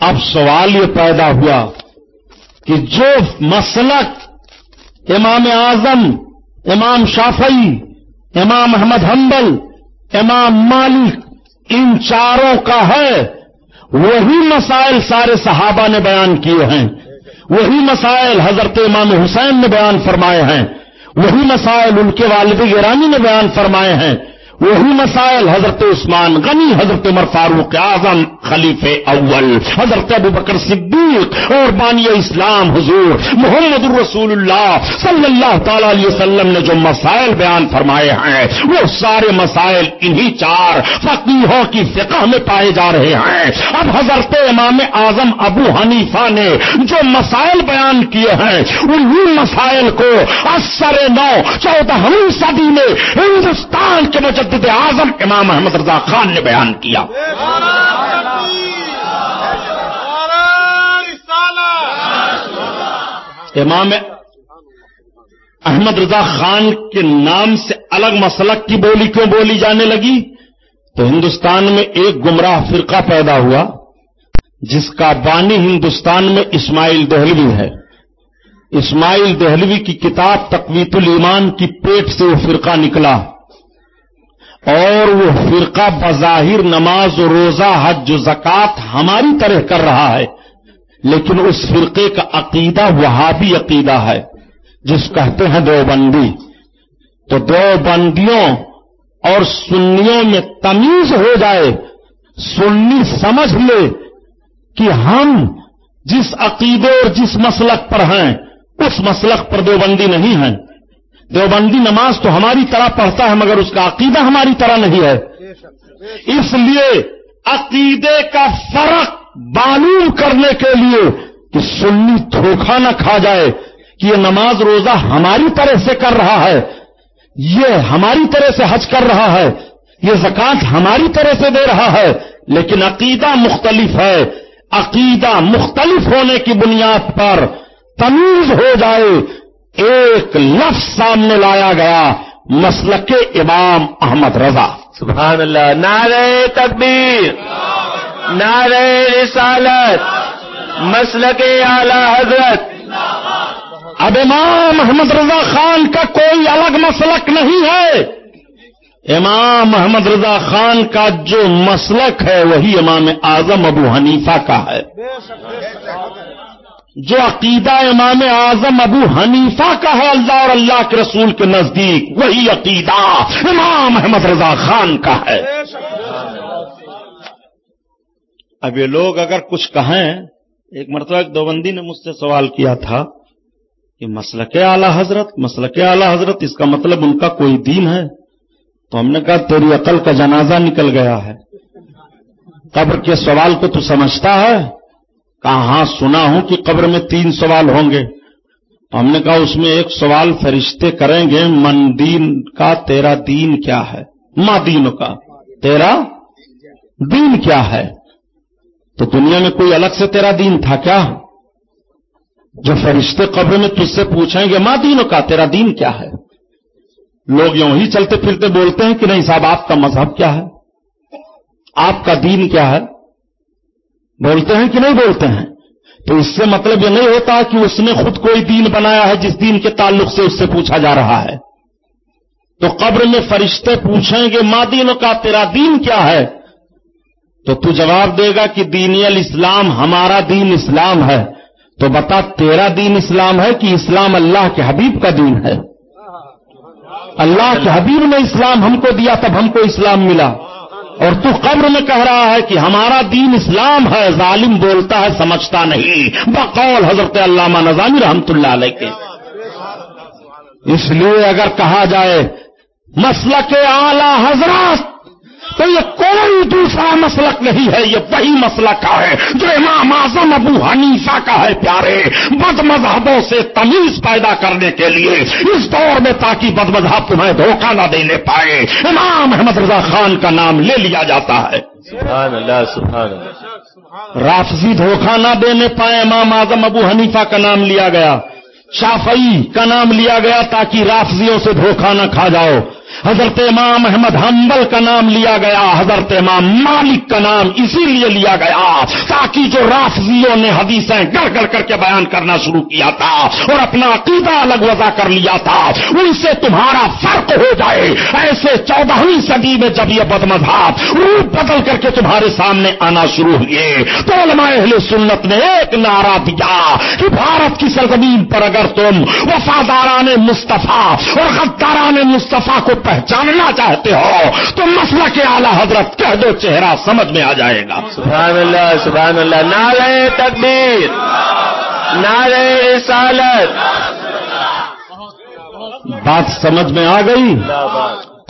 اب سوال یہ پیدا ہوا کہ جو مسلک امام اعظم، امام شافعی، امام احمد حنبل، امام مالک، ان چاروں کا ہے، وہی مسائل سارے صحابہ نے بیان کیے ہیں۔ وہی مسائل حضرت امام حسین نے بیان فرمائے ہیں۔ وہی مسائل ان کے والد گرانی نے بیان فرمائے ہیں وہی مسائل حضرت عثمان غنی، حضرت عمر فاروق اعظم خلیف اول، حضرت ابو بکر صدیق اور بانی اسلام حضور محمد الرسول اللہ صلی اللہ تعالی علیہ وسلم نے جو مسائل بیان فرمائے ہیں، وہ سارے مسائل انہی چار فقیحوں کی فقہ میں پائے جا رہے ہیں۔ اب حضرت امام اعظم ابو حنیفہ نے جو مسائل بیان کیے ہیں، انہی مسائل کو اثر نو، چودہ صدی میں ہندوستان کے مجھے مجدد اعظم امام احمد رضا خان نے بیان کیا۔ امام احمد رضا خان کے نام سے الگ مسلک کی بولی کیوں بولی جانے لگی؟ تو ہندوستان میں ایک گمراہ فرقہ پیدا ہوا، جس کا بانی ہندوستان میں اسماعیل دہلوی ہے۔ اسماعیل دہلوی کی کتاب تقویت الایمان کی پیٹ سے وہ فرقہ نکلا۔ اور وہ فرقہ بظاہر نماز و روزہ، حج و زکات ہماری طرح کر رہا ہے۔ لیکن اس فرقے کا عقیدہ وہابی عقیدہ ہے، جس کہتے ہیں دو بندی تو دو بندیوں اور سنیوں میں تمیز ہو جائے، سنی سمجھ لے کہ ہم جس عقیدے اور جس مسلک پر ہیں، اس مسلک پر دو بندی نہیں ہیں دیوبندی نماز تو ہماری طرح پڑھتا ہے مگر اس کا عقیدہ ہماری طرح نہیں ہے۔ اس لیے عقیدے کا فرق معلوم کرنے کے لیے کہ سنی دھوکھا نہ کھا جائے کہ یہ نماز روزہ ہماری طرح سے کر رہا ہے، یہ ہماری طرح سے حج کر رہا ہے، یہ زکات ہماری طرح سے دے رہا ہے۔ لیکن عقیدہ مختلف ہے۔ عقیدہ مختلف ہونے کی بنیاد پر تمیز ہو جائے۔ ایک لفظ سامنے لایا گیا مسلک امام احمد رضا۔ سبحان اللہ۔ نعرہ تکبیر نعرہ رسالت مسلک اعلی حضرت۔ اب امام محمد رضا خان کا کوئی الگ مسلک نہیں ہے۔ امام محمد رضا خان کا جو مسلک ہے وہی امام اعظم ابو حنیفہ کا ہے۔ جو عقیدہ امام اعظم ابو حنیفہ کا ہے اللہ اور اللہ کے رسول کے نزدیک، وہی عقیدہ امام محمد رضا خان کا ہے۔ اب یہ لوگ اگر کچھ کہیں، ایک مرتبہ ایک دوبندی نے مجھ سے سوال کیا تھا کہ مسلک اعلی حضرت، مسلک اعلی حضرت، اس کا مطلب ان کا کوئی دین ہے؟ تو ہم نے کہا، تیری عقل کا جنازہ نکل گیا ہے۔ قبر کے سوال کو تو سمجھتا ہے۔ کہا ہاں سنا ہوں کہ قبر میں تین سوال ہوں گے۔ ہم نے کہا، اس میں ایک سوال فرشتے کریں گے، من دین کا، تیرا دین کیا ہے؟ ماں دین کا۔ تیرا دین کیا ہے؟ تو دنیا میں کوئی الگ سے تیرا دین تھا کیا؟ جو فرشتے قبر میں تجھ سے پوچھیں گے ماں دینوں کا، تیرا دین کیا ہے؟ لوگ یوں ہی چلتے پھرتے بولتے ہیں کہ نہیں صاحب، آپ کا مذہب کیا ہے؟ آپ کا دین کیا ہے؟ بولتے ہیں کہ نہیں بولتے ہیں؟ تو اس سے مطلب یہ نہیں ہوتا کہ اس نے خود کوئی دین بنایا ہے جس دین کے تعلق سے اس سے پوچھا جا رہا ہے۔ تو قبر میں فرشتے پوچھیں گے ماں دینوں کا تیرا دین کیا ہے؟ تو تو جواب دے گا کہ دینی الاسلام ہمارا دین اسلام ہے۔ تو بتا تیرا دین اسلام ہے کہ اسلام اللہ کے حبیب کا دین ہے؟ اللہ کے حبیب نے اسلام ہم کو دیا تب ہم کو اسلام ملا۔ اور تو قبر میں کہہ رہا ہے کہ ہمارا دین اسلام ہے، ظالم بولتا ہے، سمجھتا نہیں۔ بقول حضرت علامہ نظامی رحمت اللہ علیہ کے۔ اس لیے اگر کہا جائے، مسلک کے اعلی حضرات تو یہ کوئی دوسرا مسلک نہیں ہے یہ وہی مسلک کا ہے جو امام اعظم ابو حنیفہ کا ہے پیارے۔ بد مذہبوں سے تمیز پیدا کرنے کے لیے اس دور میں تاکہ بد مذہب تمہیں دھوکہ نہ دینے پائے۔ امام محمد رضا خان کا نام لے لیا جاتا ہے۔ سبحان اللہ سبحان اللہ رافضی دھوکہ نہ دینے پائے امام اعظم ابو حنیفہ کا نام لیا گیا۔ شافعی کا نام لیا گیا تاکہ رافضیوں سے دھوکہ نہ کھا جاؤ۔ حضرت امام احمد حنبل کا نام لیا گیا، حضرت امام مالک کا نام اسی لیے لیا گیا تاکہ جو رافضیوں نے حدیثیں گڑ گڑ کر کے بیان کرنا شروع کیا تھا اور اپنا عقیدہ الگ وضع کر لیا تھا، ان سے تمہارا فرق ہو جائے۔ ایسے چودہویں صدی میں جب یہ بد مذہب روپ بدل کر کے تمہارے سامنے آنا شروع ہوئے، تو علماء اہل سنت نے ایک نعرہ دیا کہ بھارت کی سرزمین پر اگر تم وفاداران مصطفیٰ اور غداران مصطفیٰ کو پہچاننا چاہتے ہو تو مسئلہ کے اعلی حضرت کہہ دو چہرہ سمجھ میں آ جائے گا۔ سبحان اللہ سبحان اللہ۔ نعرہ تکبیر نعرہ رسالت۔ بات سمجھ میں آ گئی؟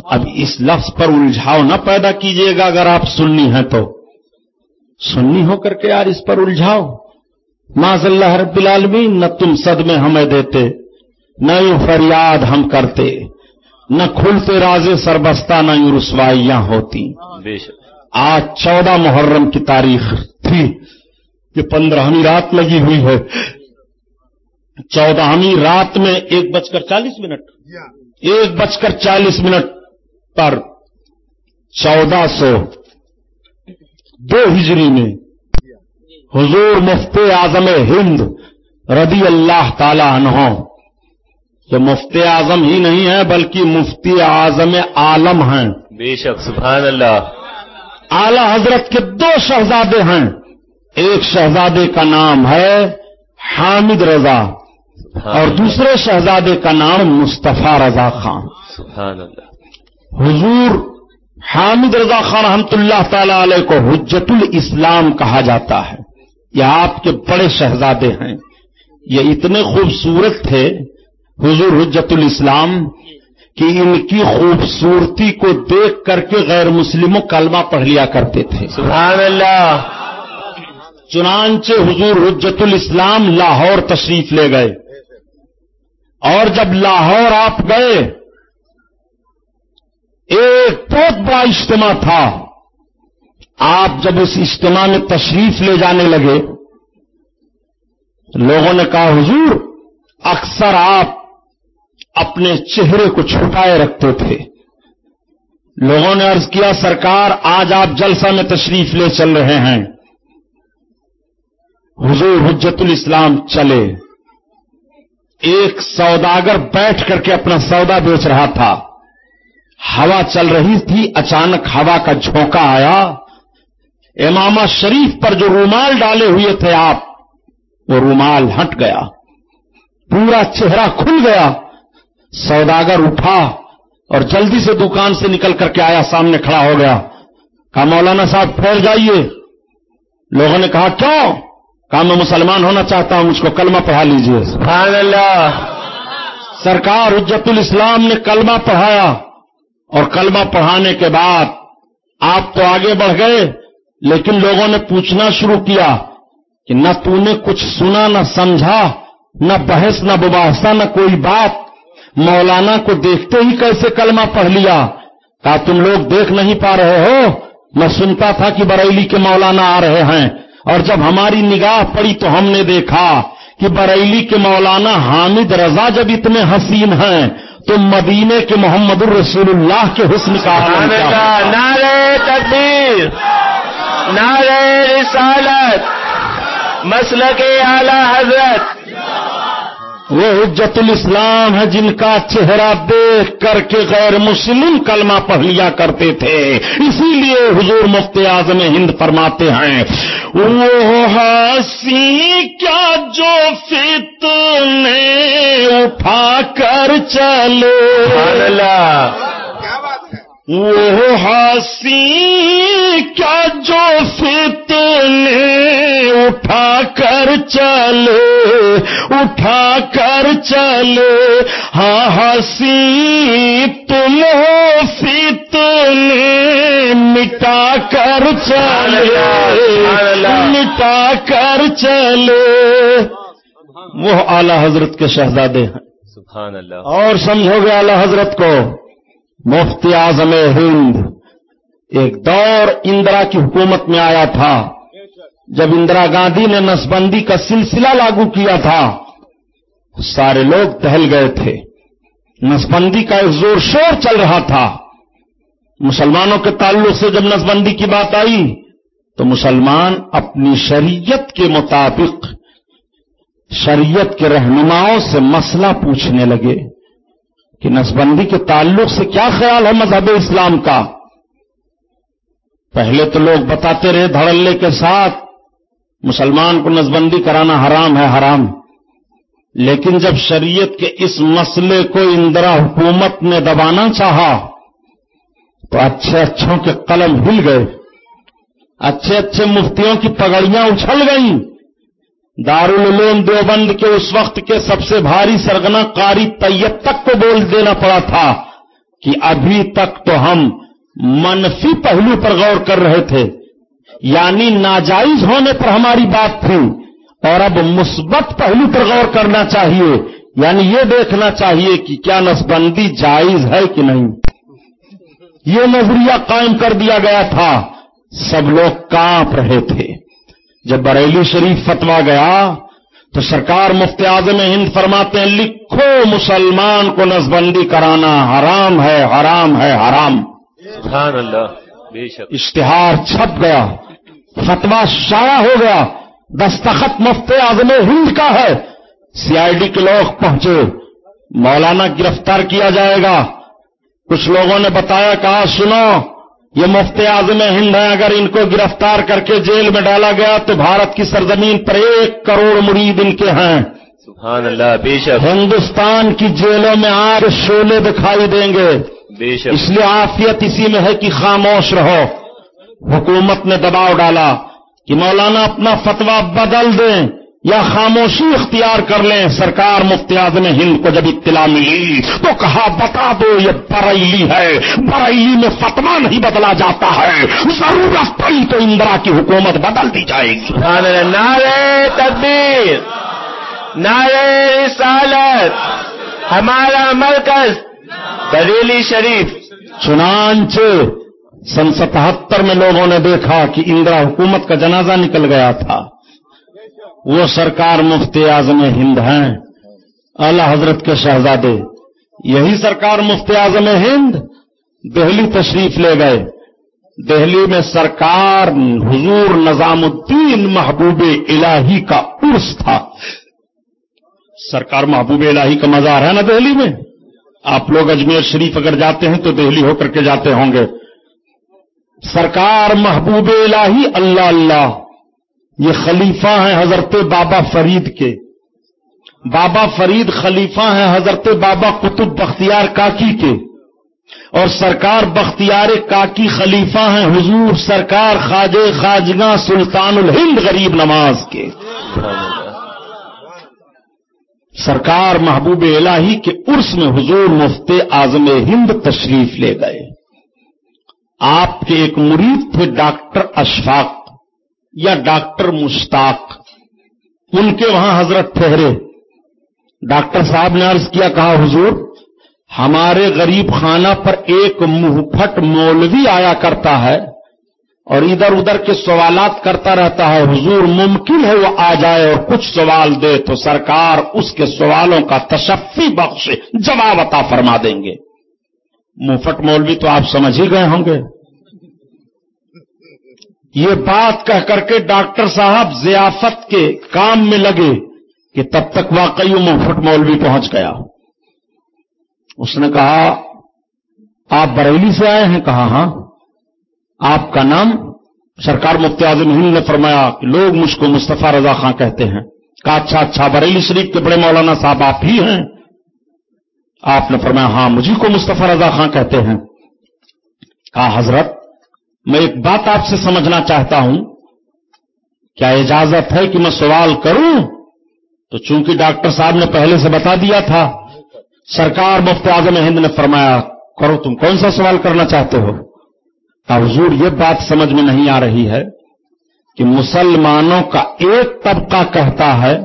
اب اس لفظ پر الجھاؤ نہ پیدا کیجیے گا اگر آپ سننی ہیں تو۔ سننی ہو کر کے یار اس پر الجھاؤ۔ معذ اللہ رب العالمین نہ تم صد میں ہمیں دیتے نہ یوں فریاد ہم کرتے۔ نہ کھلتے راز سربستہ نہ یوں رسوائیاں ہوتی۔ آج چودہ محرم کی تاریخ تھی یہ پندرہویں رات لگی ہوئی ہے۔ چودہویں رات میں ایک بج کر چالیس منٹ۔ ایک بج کر چالیس منٹ پر چودہ سو دو ہجری میں حضور مفتی اعظم ہند رضی اللہ تعالی عنہ یہ مفتی اعظم ہی نہیں ہے بلکہ مفتی اعظم عالم ہیں۔ بے شک سبحان اللہ۔ اعلی حضرت کے دو شہزادے ہیں۔ ایک شہزادے کا نام ہے حامد رضا اور دوسرے شہزادے کا نام مصطفیٰ رضا خان۔ سبحان اللہ۔ حضور حامد رضا خان رحمت اللہ تعالی علیہ کو حجت الاسلام کہا جاتا ہے۔ یہ آپ کے بڑے شہزادے ہیں۔ یہ اتنے خوبصورت تھے حضور حجت الاسلام کہ ان کی خوبصورتی کو دیکھ کر کے غیر مسلموں کلمہ پڑھ لیا کرتے تھے۔ سبحان اللہ۔ چنانچہ حضور حجت الاسلام لاہور تشریف لے گئے۔ اور جب لاہور آپ گئے ایک بہت بڑا اجتماع تھا۔ آپ جب اس اجتماع میں تشریف لے جانے لگے لوگوں نے کہا حضور اکثر آپ اپنے چہرے کو چھپائے رکھتے تھے۔ لوگوں نے عرض کیا، سرکار، آج آپ جلسہ میں تشریف لے چل رہے ہیں۔ حضور حجت الاسلام چلے۔ ایک سوداگر بیٹھ کر کے اپنا سودا بیچ رہا تھا، ہوا چل رہی تھی، اچانک ہوا کا جھونکا آیا۔ امامہ شریف پر جو رومال ڈالے ہوئے تھے آپ، وہ رومال ہٹ گیا۔ پورا چہرہ کھل گیا۔ سوداگر اٹھا اور جلدی سے دکان سے نکل کر کے آیا سامنے کھڑا ہو گیا۔ کہا مولانا صاحب پھیل جائیے۔ لوگوں نے کہا کیوں؟ کہا میں مسلمان ہونا چاہتا ہوں مجھ کو کلمہ پڑھا لیجیے سرکار حجت الاسلام نے کلمہ پڑھایا اور کلمہ پڑھانے کے بعد آپ تو آگے بڑھ گئے لیکن لوگوں نے پوچھنا شروع کیا کہ نہ تو نے کچھ سنا نہ سمجھا نہ بحث نہ بباحثہ نہ کوئی بات مولانا کو دیکھتے ہی کیسے کلمہ پڑھ لیا؟ کہا تم لوگ دیکھ نہیں پا رہے ہو؟ میں سنتا تھا کہ بریلی کے مولانا آ رہے ہیں۔ اور جب ہماری نگاہ پڑی تو ہم نے دیکھا کہ بریلی کے مولانا حامد رضا جب اتنے حسین ہیں تو مدینے کے محمد الرسول اللہ کے حسن کا نعرے تکبیر نعرے رسالت مسل کے اعلی حضرت وہ حجت الاسلام ہے جن کا چہرہ دیکھ کر کے غیر مسلم کلمہ پڑھ لیا کرتے تھے۔ اسی لیے حضور مفتی اعظم ہند فرماتے ہیں، وہ ہنسی کیا جو فت نے اٹھا کر چلے۔ وہ ہنسی کیا جو فت نے اٹھا کر چلے اٹھا کر چلے۔ ہاں ہنسی تم فت نے مٹا کر چلے۔ مٹا کر چلے۔ وہ اعلی حضرت کے شہزادے ہیں۔ سبحان اللہ۔ اور سمجھو گے اعلی حضرت کو۔ مفتی اعظم ہند، ایک دور اندرا کی حکومت میں آیا تھا۔ جب اندرا گاندھی نے نسبندی کا سلسلہ لاگو کیا تھا، سارے لوگ ٹہل گئے تھے۔ نسبندی کا ایک زور شور چل رہا تھا۔ مسلمانوں کے تعلق سے جب نسبندی کی بات آئی، تو مسلمان اپنی شریعت کے مطابق، شریعت کے رہنماؤں سے مسئلہ پوچھنے لگے۔ کہ نسبندی کے تعلق سے کیا خیال ہے مذہب اسلام کا؟ پہلے تو لوگ بتاتے رہے دھڑلے کے ساتھ، مسلمان کو نسبندی کرانا حرام ہے، حرام۔ لیکن جب شریعت کے اس مسئلے کو اندرا حکومت نے دبانا چاہا، تو اچھے اچھوں کے قلم ہل گئے۔ اچھے اچھے مفتیوں کی پگڑیاں اچھل گئیں۔ دارالعلوم دیوبند کے اس وقت کے سب سے بھاری سرگنا قاری طیب تک کو بول دینا پڑا تھا کہ ابھی تک تو ہم منفی پہلو پر غور کر رہے تھے یعنی ناجائز ہونے پر ہماری بات تھی، اور اب مثبت پہلو پر غور کرنا چاہیے یعنی یہ دیکھنا چاہیے کہ کیا نسبندی جائز ہے کہ نہیں۔ یہ نظریہ قائم کر دیا گیا تھا، سب لوگ کانپ رہے تھے۔ جب بریلی شریف فتوا گیا تو سرکار مفتی اعظم ہند فرماتے ہیں لکھو مسلمان کو نسبندی کرانا حرام ہے حرام ہے حرام۔ سبحان اللہ بے شک۔ اشتہار چھپ گیا فتوا شائع ہو گیا دستخط مفتی اعظم ہند کا ہے۔ سی آئی ڈی کے لوگ پہنچے مولانا گرفتار کیا جائے گا۔ کچھ لوگوں نے بتایا کہا سنو یہ مفتی اعظم ہند ہیں۔ اگر ان کو گرفتار کر کے جیل میں ڈالا گیا تو بھارت کی سرزمین پر ایک کروڑ مرید ان کے ہیں۔ سبحان اللہ بے شک۔ ہندوستان کی جیلوں میں آج شولے دکھائی دیں گے۔ بے شک۔ اس لیے آفیت اسی میں ہے کہ خاموش رہو۔ حکومت نے دباؤ ڈالا کہ مولانا اپنا فتوا بدل دیں۔ یا خاموشی اختیار کر لیں سرکار مفتی اعظم ہند کو جب اطلاع ملی تو کہا بتا دو یہ بریلی ہے۔ بریلی میں فتوا نہیں بدلا جاتا ہے۔ ضرورت پڑی تو اندرا کی حکومت بدل دی جائے گی۔ نعرے تکبیر نعرے رسالت ہمارا مرکز بریلی شریف۔ چنانچہ سن ستہتر میں لوگوں نے دیکھا کہ اندرا حکومت کا جنازہ نکل گیا تھا۔ وہ سرکار مفتی اعظم ہند ہیں۔ اعلی حضرت کے شہزادے، یہی سرکار مفتی اعظم ہند دہلی تشریف لے گئے۔ دہلی میں سرکار حضور نظام الدین محبوب الہی کا عرس تھا۔ سرکار محبوب الہی کا مزار ہے نا دہلی میں؟ آپ لوگ اجمیر شریف اگر جاتے ہیں تو دہلی ہو کر کے جاتے ہوں گے۔ سرکار محبوب الہی اللہ اللہ یہ خلیفہ ہیں حضرت بابا فرید کے۔ بابا فرید خلیفہ ہیں حضرت بابا قطب بختیار کاکی کے۔ اور سرکار بختیار کاکی خلیفہ ہیں حضور سرکار خواج خواجگاں سلطان الہند غریب نماز کے۔ سرکار محبوب الہی کے عرس میں حضور مفت اعظم ہند تشریف لے گئے۔ آپ کے ایک مرید تھے ڈاکٹر اشفاق یا ڈاکٹر مشتاق، ان کے وہاں حضرت ٹھہرے۔ ڈاکٹر صاحب نے عرض کیا، کہا، حضور، ہمارے غریب خانہ پر ایک منہ پھٹ مولوی آیا کرتا ہے اور ادھر ادھر کے سوالات کرتا رہتا ہے۔ حضور، ممکن ہے وہ آ جائے اور کچھ سوال دے تو سرکار اس کے سوالوں کا تشفی بخش، جواب عطا فرما دیں گے۔ مفت مولوی تو آپ سمجھ ہی گئے ہوں گے۔ یہ بات کہہ کر کے ڈاکٹر صاحب ضیافت کے کام میں لگے کہ تب تک واقعی مفت مولوی پہنچ گیا۔ اس نے کہا، آپ بریلی سے آئے ہیں؟ کہا ہاں۔ آپ کا نام؟ سرکار مفتی اعظم ہند نے فرمایا کہ لوگ مجھ کو مصطفیٰ رضا خاں کہتے ہیں۔ کہا اچھا اچھا بریلی شریف کے بڑے مولانا صاحب آپ ہی ہیں۔ آپ نے فرمایا ہاں مجھے کو مصطفیٰ رضا خاں کہتے ہیں۔ کہا، حضرت میں ایک بات آپ سے سمجھنا چاہتا ہوں۔ کیا اجازت ہے کہ میں سوال کروں؟ تو چونکہ ڈاکٹر صاحب نے پہلے سے بتا دیا تھا، سرکار مفت اعظم ہند نے فرمایا، کرو تم کون سا سوال کرنا چاہتے ہو؟ حضور، یہ بات سمجھ میں نہیں آ رہی ہے کہ مسلمانوں کا ایک طبقہ کہتا ہے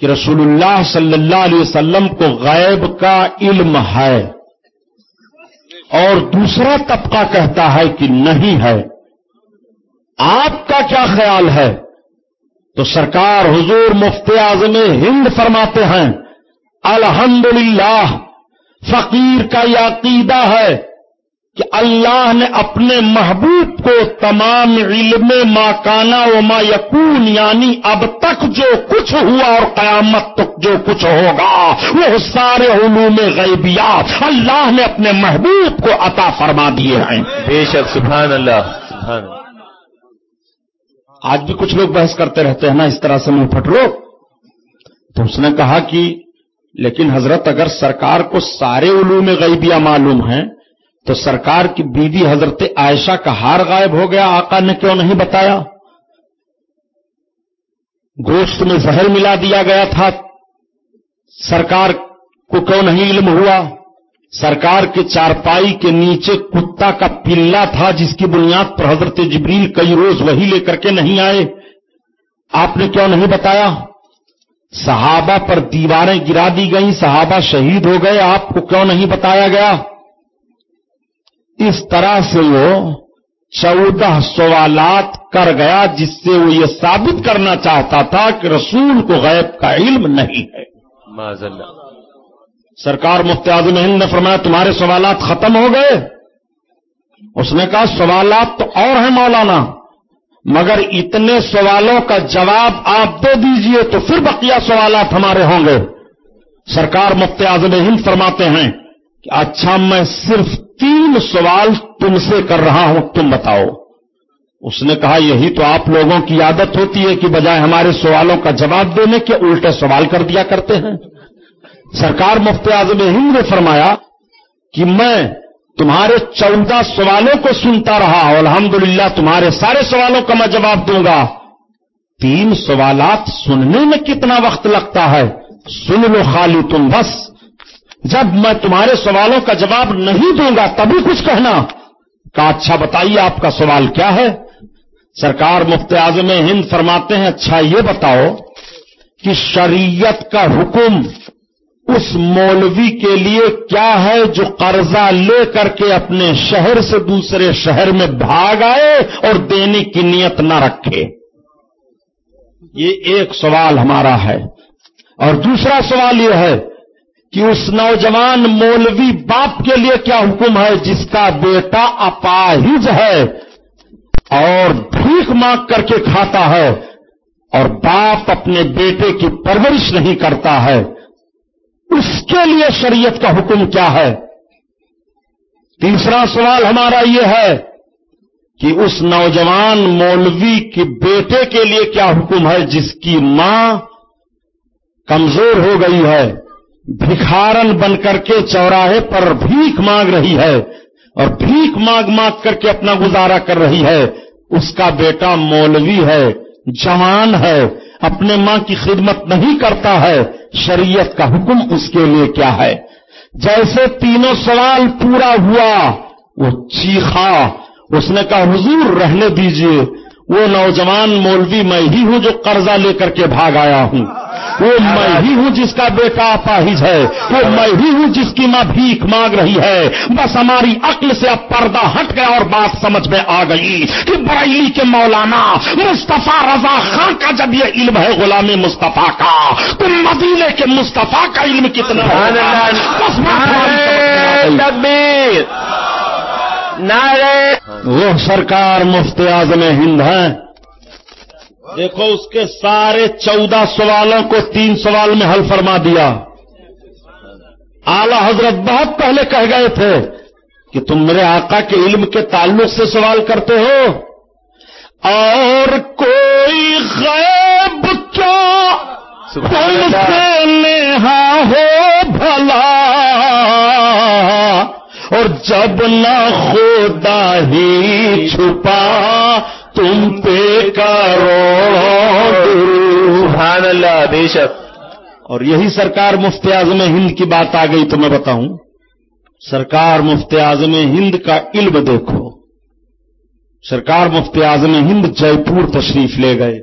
کہ رسول اللہ صلی اللہ علیہ وسلم کو غیب کا علم ہے۔ اور دوسرا طبقہ کہتا ہے کہ نہیں ہے۔ آپ کا کیا خیال ہے؟ تو سرکار حضور مفت اعظم ہند فرماتے ہیں، الحمدللہ، فقیر کا یہ عقیدہ ہے کہ اللہ نے اپنے محبوب کو تمام علم ماکانہ و ما یقون یعنی اب تک جو کچھ ہوا اور قیامت تک جو کچھ ہوگا وہ سارے علوم غیبیات اللہ نے اپنے محبوب کو عطا فرما دیے ہیں۔ بے شک سبحان اللہ سبحان اللہ۔ آج بھی کچھ لوگ بحث کرتے رہتے ہیں نا اس طرح سے منہ پھٹ لو تو اس نے کہا کہ لیکن حضرت اگر سرکار کو سارے علوم غیبیہ معلوم ہیں تو سرکار کی بیوی حضرت عائشہ کا ہار غائب ہو گیا، آقا نے کیوں نہیں بتایا؟ گوشت میں زہر ملا دیا گیا تھا، سرکار کو کیوں نہیں علم ہوا؟ سرکار کے چارپائی کے نیچے کتا کا پلا تھا جس کی بنیاد پر حضرت جبریل کئی روز وہی لے کر کے نہیں آئے۔ آپ نے کیوں نہیں بتایا؟ صحابہ پر دیواریں گرا دی گئیں، صحابہ شہید ہو گئے، آپ کو کیوں نہیں بتایا گیا؟ اس طرح سے وہ چودہ سوالات کر گیا جس سے وہ یہ ثابت کرنا چاہتا تھا کہ رسول کو غیب کا علم نہیں ہے۔ اللہ سرکار مفت اعظم ہند نے فرمایا تمہارے سوالات ختم ہو گئے۔ اس نے کہا سوالات تو اور ہیں مولانا مگر اتنے سوالوں کا جواب آپ دے دیجیے تو پھر بقیہ سوالات ہمارے ہوں گے۔ سرکار مفت اعظم ہند فرماتے ہیں کہ اچھا میں صرف تین سوال تم سے کر رہا ہوں، تم بتاؤ۔ اس نے کہا، یہی تو آپ لوگوں کی عادت ہوتی ہے کہ بجائے ہمارے سوالوں کا جواب دینے کے الٹے سوال کر دیا کرتے ہیں۔ سرکار مفت اعظم ہند نے فرمایا کہ میں تمہارے چودہ سوالوں کو سنتا رہا اور الحمدللہ تمہارے سارے سوالوں کا میں جواب دوں گا۔ تین سوالات سننے میں کتنا وقت لگتا ہے؟ سن لو خالی تم، بس۔ جب میں تمہارے سوالوں کا جواب نہیں دوں گا تبھی کچھ کہنا۔ کا اچھا بتائیے آپ کا سوال کیا ہے؟ سرکار مفت اعظم ہند فرماتے ہیں اچھا یہ بتاؤ کہ شریعت کا حکم اس مولوی کے لیے کیا ہے جو قرضہ لے کر کے اپنے شہر سے دوسرے شہر میں بھاگ آئے اور دینے کی نیت نہ رکھے؟ یہ ایک سوال ہمارا ہے۔ اور دوسرا سوال یہ ہے کہ اس نوجوان مولوی باپ کے لیے کیا حکم ہے جس کا بیٹا اپاہج ہے اور بھیک مانگ کر کے کھاتا ہے اور باپ اپنے بیٹے کی پرورش نہیں کرتا ہے؟ اس کے لیے شریعت کا حکم کیا ہے؟ تیسرا سوال ہمارا یہ ہے کہ اس نوجوان مولوی کے بیٹے کے لیے کیا حکم ہے جس کی ماں کمزور ہو گئی ہے؟ بھکھارن بن کر کے چوراہے پر بھیک مانگ رہی ہے اور بھیک مانگ مانگ کر کے اپنا گزارا کر رہی ہے۔ اس کا بیٹا مولوی ہے، جوان ہے، اپنے ماں کی خدمت نہیں کرتا ہے۔ شریعت کا حکم اس کے لیے کیا ہے؟ جیسے تینوں سوال پورا ہوا، وہ چیخا۔ اس نے کہا، حضور رہنے دیجیے۔ وہ نوجوان مولوی میں ہی ہوں جو قرضہ لے کر کے بھاگ آیا ہوں۔ وہ میں ہی ہوں جس کا بیٹا اپاہج ہے۔ وہ میں ہی ہوں جس کی ماں بھیک مانگ رہی ہے۔ بس ہماری عقل سے اب پردہ ہٹ گیا اور بات سمجھ میں آ گئی کہ بریلی کے مولانا مصطفیٰ رضا خان کا جب یہ علم ہے غلام مصطفیٰ کا تو مدینے کے مصطفیٰ کا علم کتنا وہ سرکار مفت اعظم ہند ہیں۔ دیکھو اس کے سارے چودہ سوالوں کو تین سوال میں حل فرما دیا۔ اعلی حضرت بہت پہلے کہہ گئے تھے کہ تم میرے آقا کے علم کے تعلق سے سوال کرتے ہو۔ اور کوئی غیب کیا ہو بھلا۔ اور جب نہ خدا ہی چھپا تم پہ کرو سبحان اللہ بے شک۔ اور یہی سرکار مفت اعظم ہند کی بات آ گئی تو میں بتاؤں۔ سرکار مفت اعظم ہند کا علم دیکھو۔ سرکار مفت اعظم ہند جے پور تشریف لے گئے۔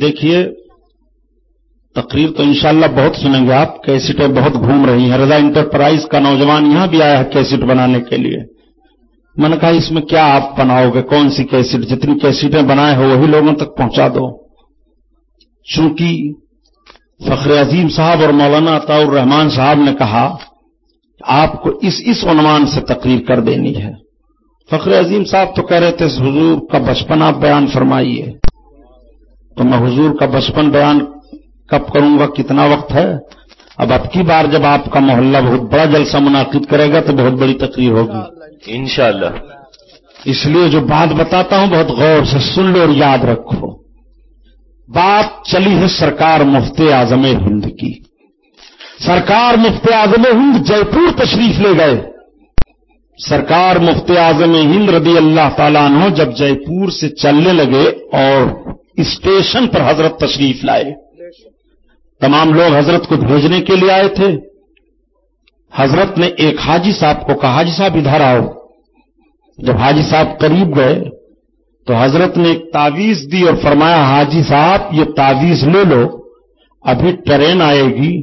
دیکھیے تقریر تو انشاءاللہ بہت سنیں گے آپ کیسٹیں بہت گھوم رہی ہیں۔ رضا انٹرپرائز کا نوجوان یہاں بھی آیا ہے کیسٹ بنانے کے لیے۔ میں نے کہا، اس میں کیا آپ بناؤ گے؟ کون سی کیسٹ جتنی کیسٹیں بنائے ہو، وہی لوگوں تک پہنچا دو۔ چونکہ فخر عظیم صاحب اور مولانا عطا الرحمان صاحب نے کہا، آپ کو اس اس عنوان سے تقریر کر دینی ہے۔ فخر عظیم صاحب تو کہہ رہے تھے، حضور کا بچپن آپ بیان فرمائیے۔ تو میں حضور کا بچپن بیان کب کروں گا؟ کتنا وقت ہے؟ اب اب کی بار جب آپ کا محلہ بہت بڑا جلسہ منعقد کرے گا تو بہت بڑی تقریر ہوگی۔ انشاءاللہ۔ اس لیے جو بات بتاتا ہوں بہت غور سے سن لو اور یاد رکھو۔ بات چلی ہے سرکار مفت اعظم ہند کی۔ سرکار مفت اعظم ہند جے پور تشریف لے گئے۔ سرکار مفت اعظم ہند رضی اللہ تعالیٰ عنہ جب جے پور سے چلنے لگے اور اسٹیشن پر حضرت تشریف لائے۔ تمام لوگ حضرت کو بھیجنے کے لیے آئے تھے۔ حضرت نے ایک حاجی صاحب کو کہا، حاجی صاحب، ادھر آؤ۔ جب حاجی صاحب قریب گئے تو حضرت نے ایک تعویذ دی اور فرمایا، حاجی صاحب، یہ تعویذ لے لو، ابھی ٹرین آئے گی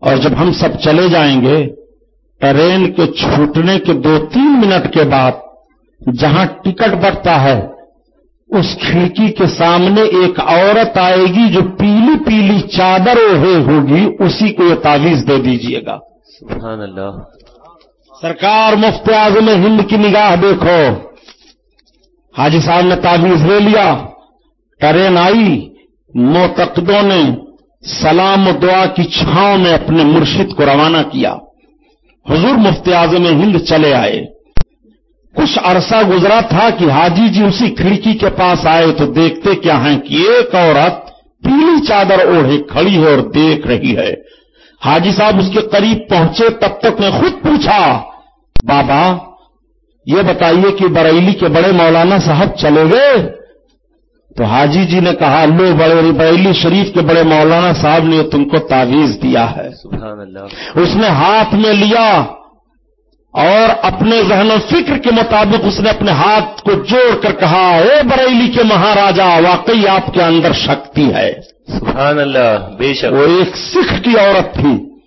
اور جب ہم سب چلے جائیں گے، ٹرین کے چھوٹنے کے دو تین منٹ کے بعد جہاں ٹکٹ بٹتا ہے اس کھڑکی کے سامنے ایک عورت آئے گی جو پیلی پیلی چادر اوڑھے ہوگی اسی کو یہ تعویذ دے دیجیے گا۔ سبحان اللہ۔ سرکار مفت اعظم ہند کی نگاہ دیکھو۔ حاجی صاحب نے تعویذ لے لیا۔ ٹرین آئی۔ موتقدوں نے سلام و دعا کی چھاؤں میں اپنے مرشد کو روانہ کیا۔ حضور مفت اعظم ہند چلے آئے۔ کچھ عرصہ گزرا تھا کہ حاجی جی اسی کھڑکی کے پاس آئے تو دیکھتے کیا ہیں کہ ایک عورت پیلی چادر اوڑھے کھڑی ہے اور دیکھ رہی ہے۔ حاجی صاحب اس کے قریب پہنچے تب تک میں خود پوچھا بابا یہ بتائیے کہ بریلی کے بڑے مولانا صاحب چلے گئے؟ تو حاجی جی نے کہا لو بڑے بریلی شریف کے بڑے مولانا صاحب نے تم کو تعویذ دیا ہے۔ سبحان اللہ۔ اس نے ہاتھ میں لیا۔ اور اپنے ذہن و فکر کے مطابق اس نے اپنے ہاتھ کو جوڑ کر کہا اے بریلی کے مہاراجا واقعی آپ کے اندر شکتی ہے۔ سبحان اللہ بے شک۔ وہ ایک سکھ کی عورت تھی۔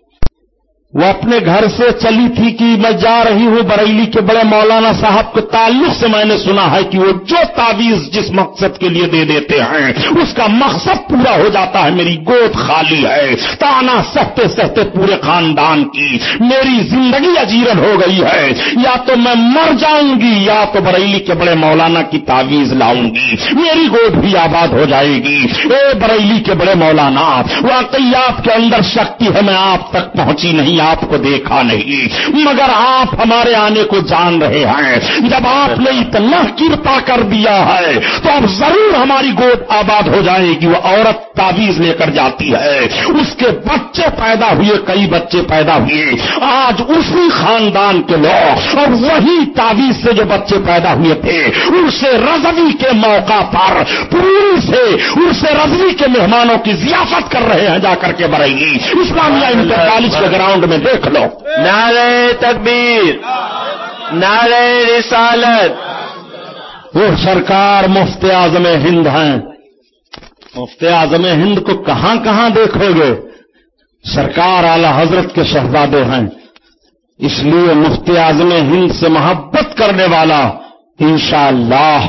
وہ اپنے گھر سے چلی تھی کہ میں جا رہی ہوں بریلی کے بڑے مولانا صاحب کے تعلق سے میں نے سنا ہے کہ وہ جو تعویذ جس مقصد کے لیے دے دیتے ہیں، اس کا مقصد پورا ہو جاتا ہے، میری گود خالی ہے، تانا سہتے سہتے پورے خاندان کی میری زندگی اجیرن ہو گئی ہے۔ یا تو میں مر جاؤں گی، یا تو بریلی کے بڑے مولانا کی تعویذ لاؤں گی۔ میری گود بھی آباد ہو جائے گی۔ اے بریلی کے بڑے مولانا، واقعی آپ کے اندر شکتی ہے، میں آپ تک پہنچی نہیں۔ آپ کو دیکھا نہیں، مگر آپ ہمارے آنے کو جان رہے ہیں۔ جب آپ نے اتنا کرپا کر دیا ہے، تو اب ضرور ہماری گود آباد ہو جائے گی، وہ عورت تعویذ لے کر جاتی ہے۔ اس کے بچے پیدا ہوئے، کئی بچے پیدا ہوئے۔ آج اسی خاندان کے لوگ اور وہی تعویذ سے جو بچے پیدا ہوئے تھے، اسے رضوی کے موقع پر، پوری سے اسے رضوی کے مہمانوں کی ضیافت کر رہے ہیں، جا کر کے بڑھے اسلامیہ انٹر کالج کے گراؤنڈ میں دیکھ لو۔ نعرہ تکبیر، نعرہ رسالت۔ وہ سرکار مفت اعظم ہند ہیں۔ مفت اعظم ہند کو کہاں کہاں دیکھو گے؟ سرکار اعلی حضرت کے شہزادے ہیں۔ اس لیے مفت اعظم ہند سے محبت کرنے والا انشاءاللہ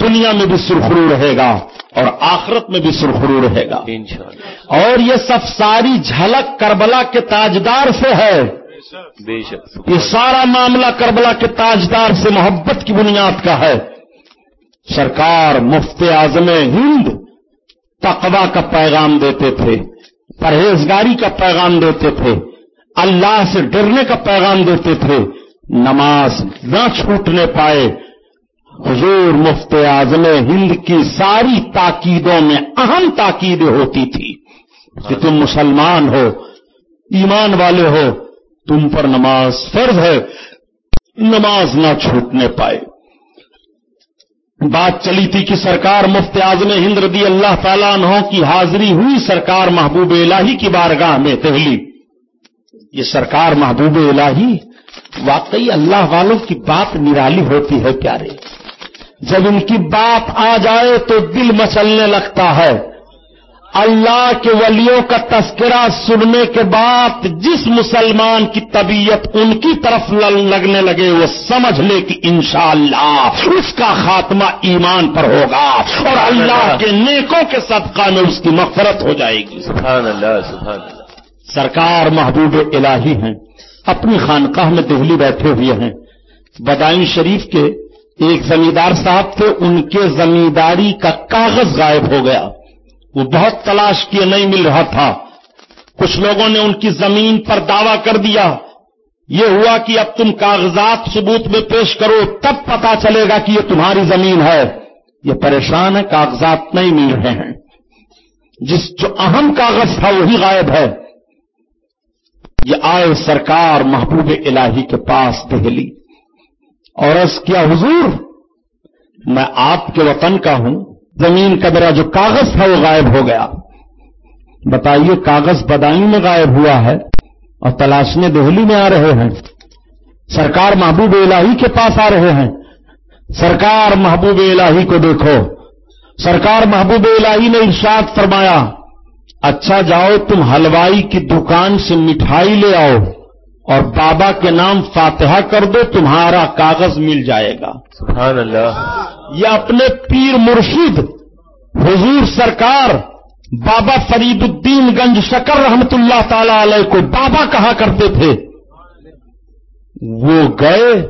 دنیا میں بھی سرخرو رہے گا اور آخرت میں بھی سرخرو رہے گا۔ اور یہ سب ساری جھلک کربلا کے تاجدار سے ہے۔ بے شک۔ یہ سارا معاملہ کربلا کے تاجدار سے محبت کی بنیاد کا ہے۔ سرکار مفت اعظم ہند تقوا کا پیغام دیتے تھے پرہیزگاری کا پیغام دیتے تھے اللہ سے ڈرنے کا پیغام دیتے تھے۔ نماز نہ چھوٹنے پائے حضور مفت اعظم ہند کی ساری تاکیدوں میں اہم تاکیدیں ہوتی تھی کہ تم مسلمان ہو، ایمان والے ہو، تم پر نماز فرض ہے، نماز نہ چھوٹنے پائے۔ بات چلی تھی کہ سرکار مفت اعظم ہند رضی اللہ تعالیٰ عنہ کی حاضری ہوئی سرکار محبوب الہی کی بارگاہ میں دہلی۔ یہ سرکار محبوب الہی واقعی اللہ والوں کی بات نرالی ہوتی ہے پیارے۔ جب ان کی بات آ جائے تو دل مچلنے لگتا ہے۔ اللہ کے ولیوں کا تذکرہ سننے کے بعد جس مسلمان کی طبیعت ان کی طرف لگنے لگے وہ سمجھ لے کہ انشاءاللہ اس کا خاتمہ ایمان پر ہوگا اور اللہ۔ کے نیکوں کے صدقہ میں اس کی مغفرت ہو جائے گی۔ سبحان اللہ سبحان اللہ۔ سرکار محبوب الہی ہیں اپنی خانقاہ میں دہلی بیٹھے ہوئے ہیں بدائن شریف کے ایک زمیندار صاحب تھے، ان کے زمینداری کا کاغذ غائب ہو گیا۔ وہ بہت تلاش کیے، نہیں مل رہا تھا۔ کچھ لوگوں نے ان کی زمین پر دعویٰ کر دیا۔ یہ ہوا کہ اب تم کاغذات ثبوت میں پیش کرو، تب پتا چلے گا کہ یہ تمہاری زمین ہے۔ یہ پریشان ہے کاغذات نہیں مل رہے ہیں۔ جس جو اہم کاغذ تھا، وہی غائب ہے۔ یہ آئے سرکار محبوب الہی کے پاس دہلی۔ اور اس کیا، حضور، میں آپ کے وطن کا ہوں۔ زمین کا میرا جو کاغذ تھا وہ غائب ہو گیا۔ بتائیے، کاغذ بدائن میں غائب ہوا ہے اور تلاشنے دہلی میں آ رہے ہیں۔ سرکار محبوب الہی کے پاس آ رہے ہیں۔ سرکار محبوب الہی کو دیکھو۔ سرکار محبوب الہی نے ارشاد فرمایا اچھا جاؤ، تم ہلوائی کی دکان سے مٹھائی لے آؤ۔ اور بابا کے نام فاتحہ کر دو تمہارا کاغذ مل جائے گا۔ سبحان اللہ۔ یہ اپنے پیر مرشید حضور سرکار بابا فرید الدین گنج شکر رحمت اللہ تعالی علیہ کو بابا کہا کرتے تھے۔ وہ گئے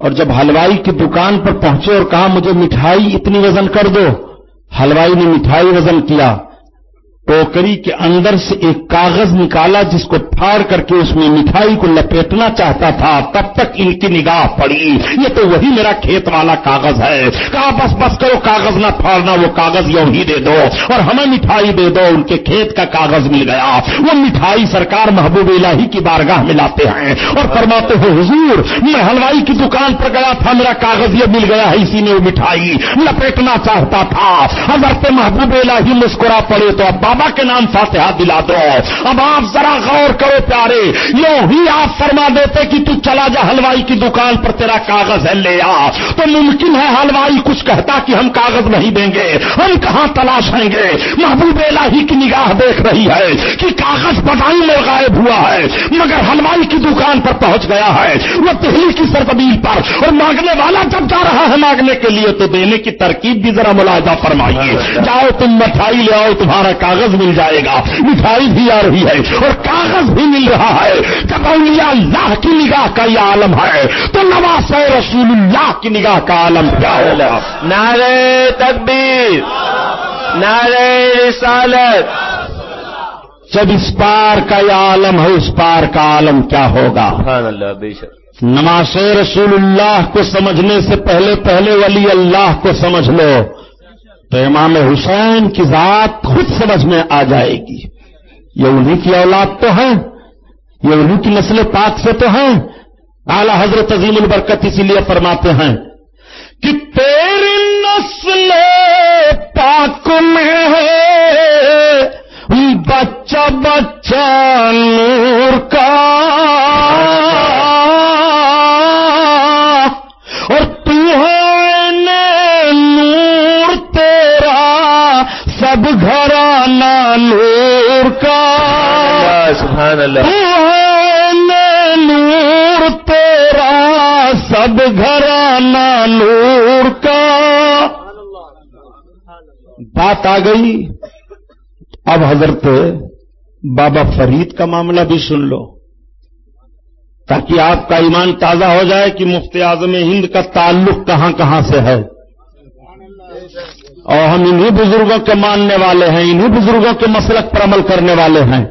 اور جب ہلوائی کی دکان پر پہنچے اور کہا مجھے مٹھائی اتنی وزن کر دو۔ ہلوائی نے مٹھائی وزن کیا۔ ٹوکری کے اندر سے ایک کاغذ نکالا جس کو پھاڑ کر کے اس میں مٹھائی کو لپیٹنا چاہتا تھا، تب تک ان کی نگاہ پڑی۔ یہ تو وہی میرا کھیت والا کاغذ ہے۔ کہا، بس بس کرو، کاغذ نہ پھاڑنا، وہ کاغذ یوں ہی دے دو۔ اور ہمیں مٹھائی دے دو، ان کے کھیت کا کاغذ مل گیا۔ وہ مٹھائی سرکار محبوب الہی کی بارگاہ میں لاتے ہیں۔ اور فرماتے ہو حضور، میں ہلوائی کی دکان پر گیا تھا، میرا کاغذ یہ مل گیا ہے، اسی نے وہ مٹھائی لپیٹنا چاہتا تھا۔ حضرت محبوب الہی مسکرا پڑے تو اب بابا بابا کے نام فاتحہ دلا دو۔ اب آپ ذرا غور کرو پیارے، یوں ہی آپ فرما دیتے کہ تو چلا جا ہلوائی کی دکان پر تیرا کاغذ ہے، لے آ۔ تو ممکن ہے ہلوائی کچھ کہتا کہ ہم کاغذ نہیں دیں گے۔ ہم کہاں تلاشیں گے؟ محبوب الہی کی نگاہ دیکھ رہی ہے کہ کاغذ بدائی میں غائب ہوا ہے، مگر ہلوائی کی دکان پر پہنچ گیا ہے۔ وہ دہلی کی سرزمین پر اور مانگنے والا جب جا رہا مانگنے کے لیے تو دینے کی ترکیب بھی ذرا ملاحظہ فرمائیے۔ جاؤ تم مٹھائی لے آؤ تمہارا کاغذ مل جائے گا۔ مٹھائی بھی آ رہی ہے اور کاغذ بھی مل رہا ہے۔ جب اولیاء اللہ کی نگاہ کا یہ عالم ہے تو نواز رسول اللہ کی نگاہ کا عالم کیا ہوگا؟ نعرہ تکبیر نعرہ رسالت۔ جب اس پار کا یہ عالم ہے اس پار کا عالم کیا ہوگا؟ اللہ بے شک۔ نماز رسول اللہ کو سمجھنے سے پہلے پہلے ولی اللہ کو سمجھ لو تو امام حسین کی ذات خود سمجھ میں آ جائے گی۔ یہ انہی کی اولاد تو ہے یہ انہی کی نسل پاک سے تو ہیں۔ اعلی حضرت عظیم البرکت اسی لیے فرماتے ہیں کہ تیری نسل پاک میں ہے، بچہ بچہ نور کا سبحان اللہ۔ نور تیرا سب گھرانا نور کا بات آ گئی۔ اب حضرت بابا فرید کا معاملہ بھی سن لو۔ تاکہ آپ کا ایمان تازہ ہو جائے کہ مفتی اعظم ہند کا تعلق کہاں کہاں سے ہے۔ اور ہم انہی بزرگوں کے ماننے والے ہیں، انہی بزرگوں کے مسلک پر عمل کرنے والے ہیں۔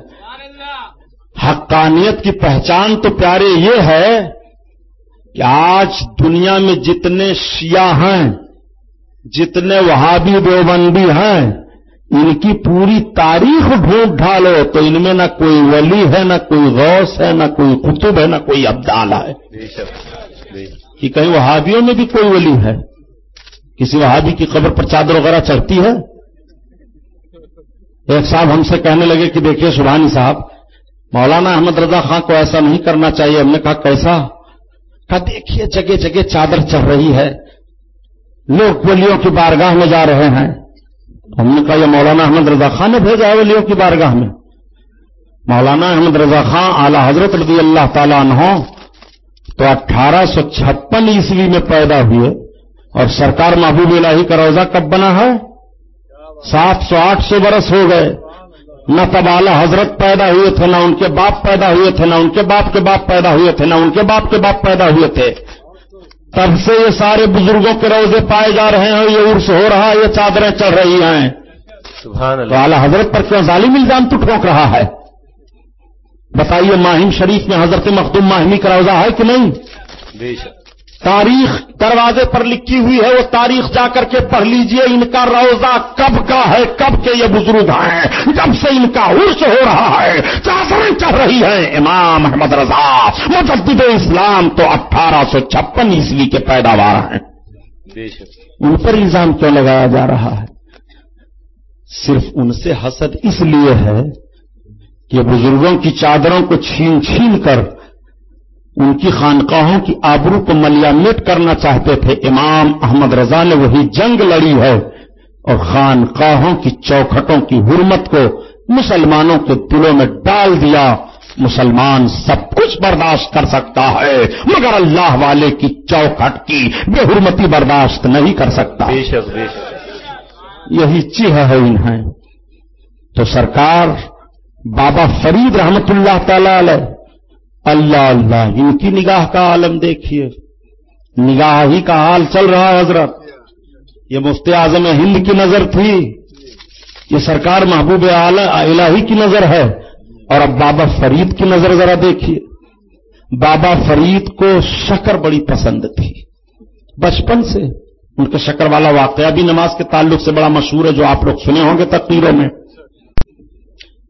حقانیت کی پہچان تو پیارے یہ ہے کہ آج دنیا میں جتنے شیعہ ہیں جتنے وہابی دیوبندی ہیں ان کی پوری تاریخ ڈھونڈ ڈھالو تو ان میں نہ کوئی ولی ہے نہ کوئی غوث ہے نہ کوئی قطب ہے نہ کوئی ابدال ہے۔ کہ کہیں وہابیوں میں بھی کوئی ولی ہے۔ کسی وہابی کی قبر پر چادر وغیرہ چڑھتی ہے؟ ایک صاحب ہم سے کہنے لگے کہ دیکھیے سبحانی صاحب مولانا احمد رضا خان کو ایسا نہیں کرنا چاہیے۔ ہم نے کہا، کیسا؟ کہا، دیکھیے، جگہ جگہ چادر چڑھ رہی ہے۔ لوگ ولیوں کی بارگاہ میں جا رہے ہیں۔ ہم نے کہا، یہ مولانا احمد رضا خان نے بھیجا ہے ولیوں کی بارگاہ میں۔ مولانا احمد رضا خان اعلی حضرت رضی اللہ تعالیٰ عنہ تو اٹھارہ سو چھپن عیسوی میں پیدا ہوئے اور سرکار محبوب الہی کا روزہ کب بنا ہے؟ سات سو آٹھ سو برس ہو گئے۔ نہ تب اعلی حضرت پیدا ہوئے تھے نہ ان کے باپ پیدا ہوئے تھے نہ ان کے باپ کے باپ پیدا ہوئے تھے نہ ان کے باپ کے باپ پیدا ہوئے تھے۔ تب سے یہ سارے بزرگوں کے روزے پائے جا رہے ہیں یہ عرس ہو رہا ہے یہ چادریں چل رہی ہیں۔ سبحان تو اللہ۔ اعلی حضرت پر کیوں ظالم الزام تو ٹھوک رہا ہے؟ بتائیے ماہم شریف میں حضرت مخدوم ماہمی کا روزہ ہے کہ نہیں؟ بے شک۔ تاریخ دروازے پر لکھی ہوئی ہے، وہ تاریخ جا کر کے پڑھ لیجیے، ان کا روزہ کب کا ہے، کب کے یہ بزرگ ہیں، جب سے ان کا عرس ہو رہا ہے، چادریں چل رہی ہیں۔ امام احمد رضا، مجدد اسلام تو اٹھارہ سو چھپن عیسوی کے پیداوار ہیں۔ ان پر الزام کیوں لگایا جا رہا ہے؟ صرف ان سے حسد اس لیے ہے کہ بزرگوں کی چادروں کو چھین چھین کر ان کی خانقاہوں کی آبرو کو ملیامت کرنا چاہتے تھے۔ امام احمد رضا نے وہی جنگ لڑی ہے اور خانقاہوں کی چوکھٹوں کی حرمت کو مسلمانوں کے دلوں میں ڈال دیا۔ مسلمان سب کچھ برداشت کر سکتا ہے مگر اللہ والے کی چوکھٹ کی بے حرمتی برداشت نہیں کر سکتا۔ بے شک بے شک۔ یہی چیہ ہے انہیں تو سرکار بابا فرید رحمت اللہ تعالی علیہ اللہ اللہ، ان کی نگاہ کا عالم دیکھیے۔ نگاہ ہی کا حال چل رہا ہے حضرت۔ یہ مفتی اعظم ہند کی نظر تھی۔ یہ سرکار محبوب الہی کی نظر ہے۔ اور اب بابا فرید کی نظر ذرا دیکھیے۔ بابا فرید کو شکر بڑی پسند تھی۔ بچپن سے ان کے شکر والا واقعہ بھی نماز کے تعلق سے بڑا مشہور ہے، جو آپ لوگ سنے ہوں گے تقریروں میں۔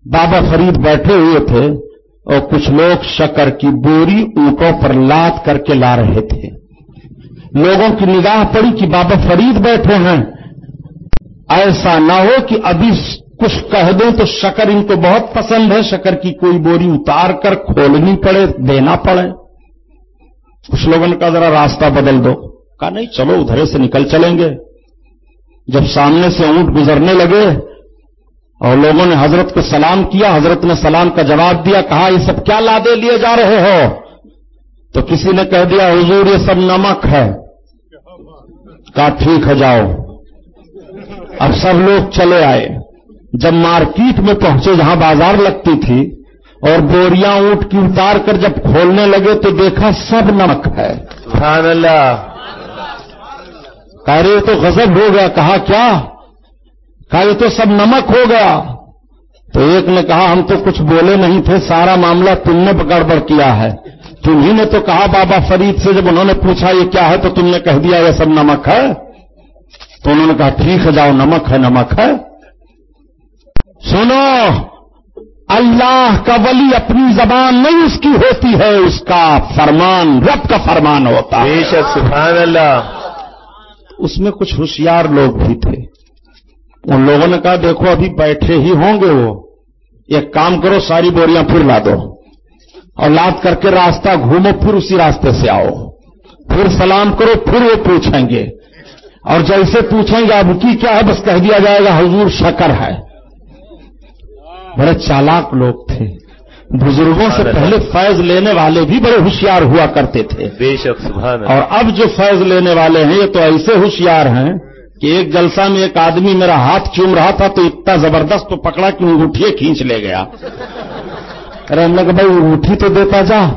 بابا فرید بیٹھے ہوئے تھے۔ اور کچھ لوگ شکر کی بوری اونٹوں پر لاد کر کے لا رہے تھے۔ لوگوں کی نگاہ پڑی کہ بابا فرید بیٹھے ہیں۔ ایسا نہ ہو کہ ابھی کچھ کہہ دیں تو شکر ان کو بہت پسند ہے۔ شکر کی کوئی بوری اتار کر کھولنی پڑے، دینا پڑے۔ کچھ لوگوں نے کہا، ذرا راستہ بدل دو۔ کہا، نہیں، چلو، ادھر سے نکل چلیں گے۔ جب سامنے سے اونٹ گزرنے لگے اور لوگوں نے حضرت کو سلام کیا حضرت نے سلام کا جواب دیا کہا یہ سب کیا لادے لیے جا رہے ہو؟ تو کسی نے کہہ دیا حضور یہ سب نمک ہے۔ کہا ٹھیک ہے جاؤ۔ اب سب لوگ چلے آئے۔ جب مارکیٹ میں پہنچے جہاں بازار لگتی تھی اور بوریاں اونٹ کی اتار کر جب کھولنے لگے تو دیکھا سب نمک ہے۔ سبحان اللہ۔ کہہ رہے تو غضب ہو گیا۔ کہا کیا؟ کہا یہ تو سب نمک ہو گیا تو ایک نے کہا ہم تو کچھ بولے نہیں تھے سارا معاملہ تم نے گڑبڑ کیا ہے۔ تمہیں نے تو کہا بابا فرید سے جب انہوں نے پوچھا یہ کیا ہے؟ تو تم نے کہہ دیا یہ سب نمک ہے۔ تو انہوں نے کہا ٹھیک ہے جاؤ نمک ہے نمک ہے۔ سنو اللہ کا ولی اپنی زبان نہیں اس کی ہوتی ہے اس کا فرمان رب کا فرمان ہوتا شک سبحان اللہ۔ اس میں کچھ ہوشیار لوگ بھی تھے۔ ان لوگوں نے کہا دیکھو ابھی بیٹھے ہی ہوں گے وہ۔ ایک کام کرو ساری بوریاں پھر لا دو۔ اور لاد کر کے راستہ گھومو پھر اسی راستے سے آؤ۔ پھر سلام کرو پھر وہ پوچھیں گے۔ اور جیسے پوچھیں گے اب کی کیا ہے بس کہہ دیا جائے گا حضور شکر ہے۔ بڑے چالاک لوگ تھے۔ بزرگوں سے پہلے فیض لینے والے بھی بڑے ہوشیار ہوا کرتے تھے۔ بے شک سبحان اور اب جو فیض لینے والے ہیں یہ تو ایسے ہوشیار ہیں کہ ایک جلسہ میں ایک آدمی میرا ہاتھ چوم رہا تھا تو اتنا زبردست تو پکڑا کہ انگوٹھی کھینچ لے گیا۔ ہم نے کہا بھائی انگوٹھی تو دیتا جا۔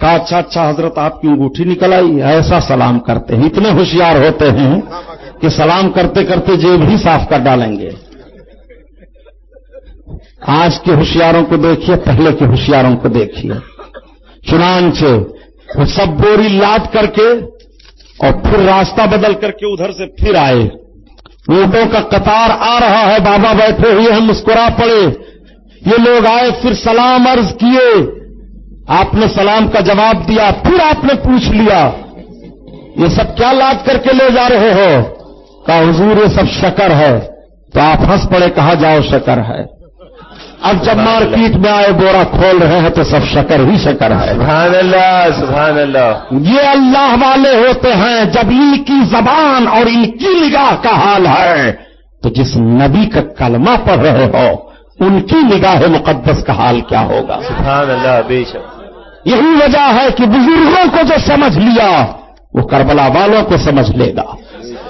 کہا اچھا اچھا حضرت آپ کی انگوٹھی نکل آئی۔ ایسا سلام کرتے ہیں۔ اتنے ہوشیار ہوتے ہیں کہ سلام کرتے کرتے جیب ہی صاف کر ڈالیں گے۔ آج کے ہوشیاروں کو دیکھیے، پہلے کے ہوشیاروں کو دیکھیے۔ چنانچہ وہ سب بوری لاد کر کے اور پھر راستہ بدل کر کے ادھر سے پھر آئے۔ اونٹوں کا قطار آ رہا ہے، بابا بیٹھے ہوئے ہم مسکرا پڑے۔ یہ لوگ آئے، پھر سلام عرض کیے۔ آپ نے سلام کا جواب دیا، پھر آپ نے پوچھ لیا۔ یہ سب کیا لاد کر کے لے جا رہے ہو؟ کہا، حضور، یہ سب شکر ہے۔ تو آپ ہنس پڑے، کہا، جاؤ، شکر ہے۔ اب جب مارکیٹ میں آئے بورا کھول رہے ہیں تو سب شکر ہی شکر ہے۔ سبحان اللہ سبحان اللہ۔ یہ اللہ والے ہوتے ہیں جب ان کی زبان اور ان کی نگاہ کا حال ہے۔ تو جس نبی کا کلمہ پڑھ رہے ہو ان کی نگاہ مقدس کا حال کیا ہوگا؟ سبحان اللہ بے شک۔ یہی وجہ ہے کہ بزرگوں کو جو سمجھ لیا وہ کربلا والوں کو سمجھ لے گا۔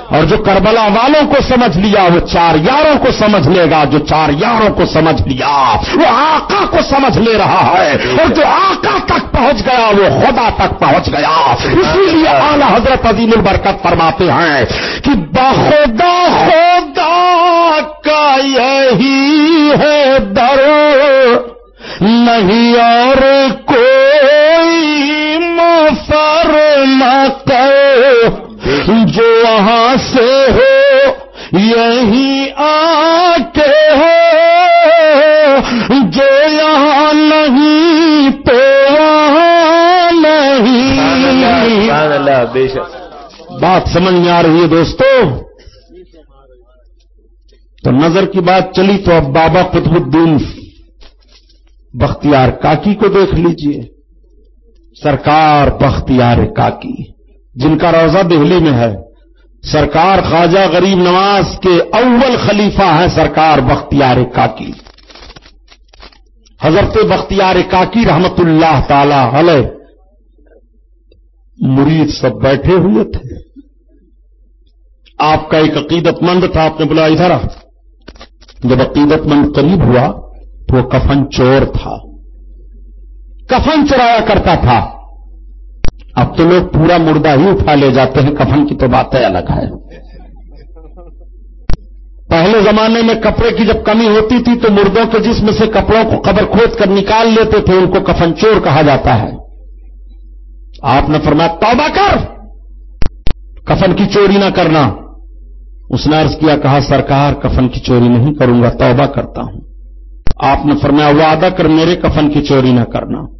اور جو کربلا والوں کو سمجھ لیا، وہ چار یاروں کو سمجھ لے گا، جو چار یاروں کو سمجھ لیا، وہ آقا کو سمجھ لے رہا ہے۔ اور جو آقا تک پہنچ گیا، وہ خدا تک پہنچ گیا۔ اسی لیے اعلی حضرت عظیم البرکت فرماتے ہیں کہ بخدا، خدا کا یہی ہے در۔ نہیں اور کوئی مفر نہ کر۔ جو وہاں سے ہو یہی آتے ہو۔ جو یہاں نہیں تو وہاں نہیں۔ بات سمجھ میں آ رہی ہے دوستو؟ تو نظر کی بات چلی تو اب بابا قطب الدین بختیار کاکی کو دیکھ لیجیے۔ سرکار بختیار کاکی۔ جن کا روزہ دہلی میں ہے۔ سرکار خواجہ غریب نواز کے اول خلیفہ ہیں سرکار بختیار کاکی۔ حضرت بختیار کاکی رحمت اللہ تعالی علیہ مرید سب بیٹھے ہوئے تھے۔ آپ کا ایک عقیدت مند تھا، آپ نے بلا ادھر جب عقیدت مند قریب ہوا تو وہ کفن چور تھا۔ کفن چرایا کرتا تھا۔ اب تو لوگ پورا مردہ ہی اٹھا لے جاتے ہیں، کفن کی تو باتیں الگ ہے پہلے زمانے میں کپڑے کی جب کمی ہوتی تھی تو مردوں کے جسم سے کپڑوں کو قبر کھود کر نکال لیتے تھے، ان کو کفن چور کہا جاتا ہے۔ آپ نے فرمایا، توبہ کر! کفن کی چوری نہ کرنا۔ اس نے عرض کیا، کہا، سرکار، کفن کی چوری نہیں کروں گا، توبہ کرتا ہوں۔ آپ نے فرمایا، وعدہ کر میرے کفن کی چوری نہ کرنا۔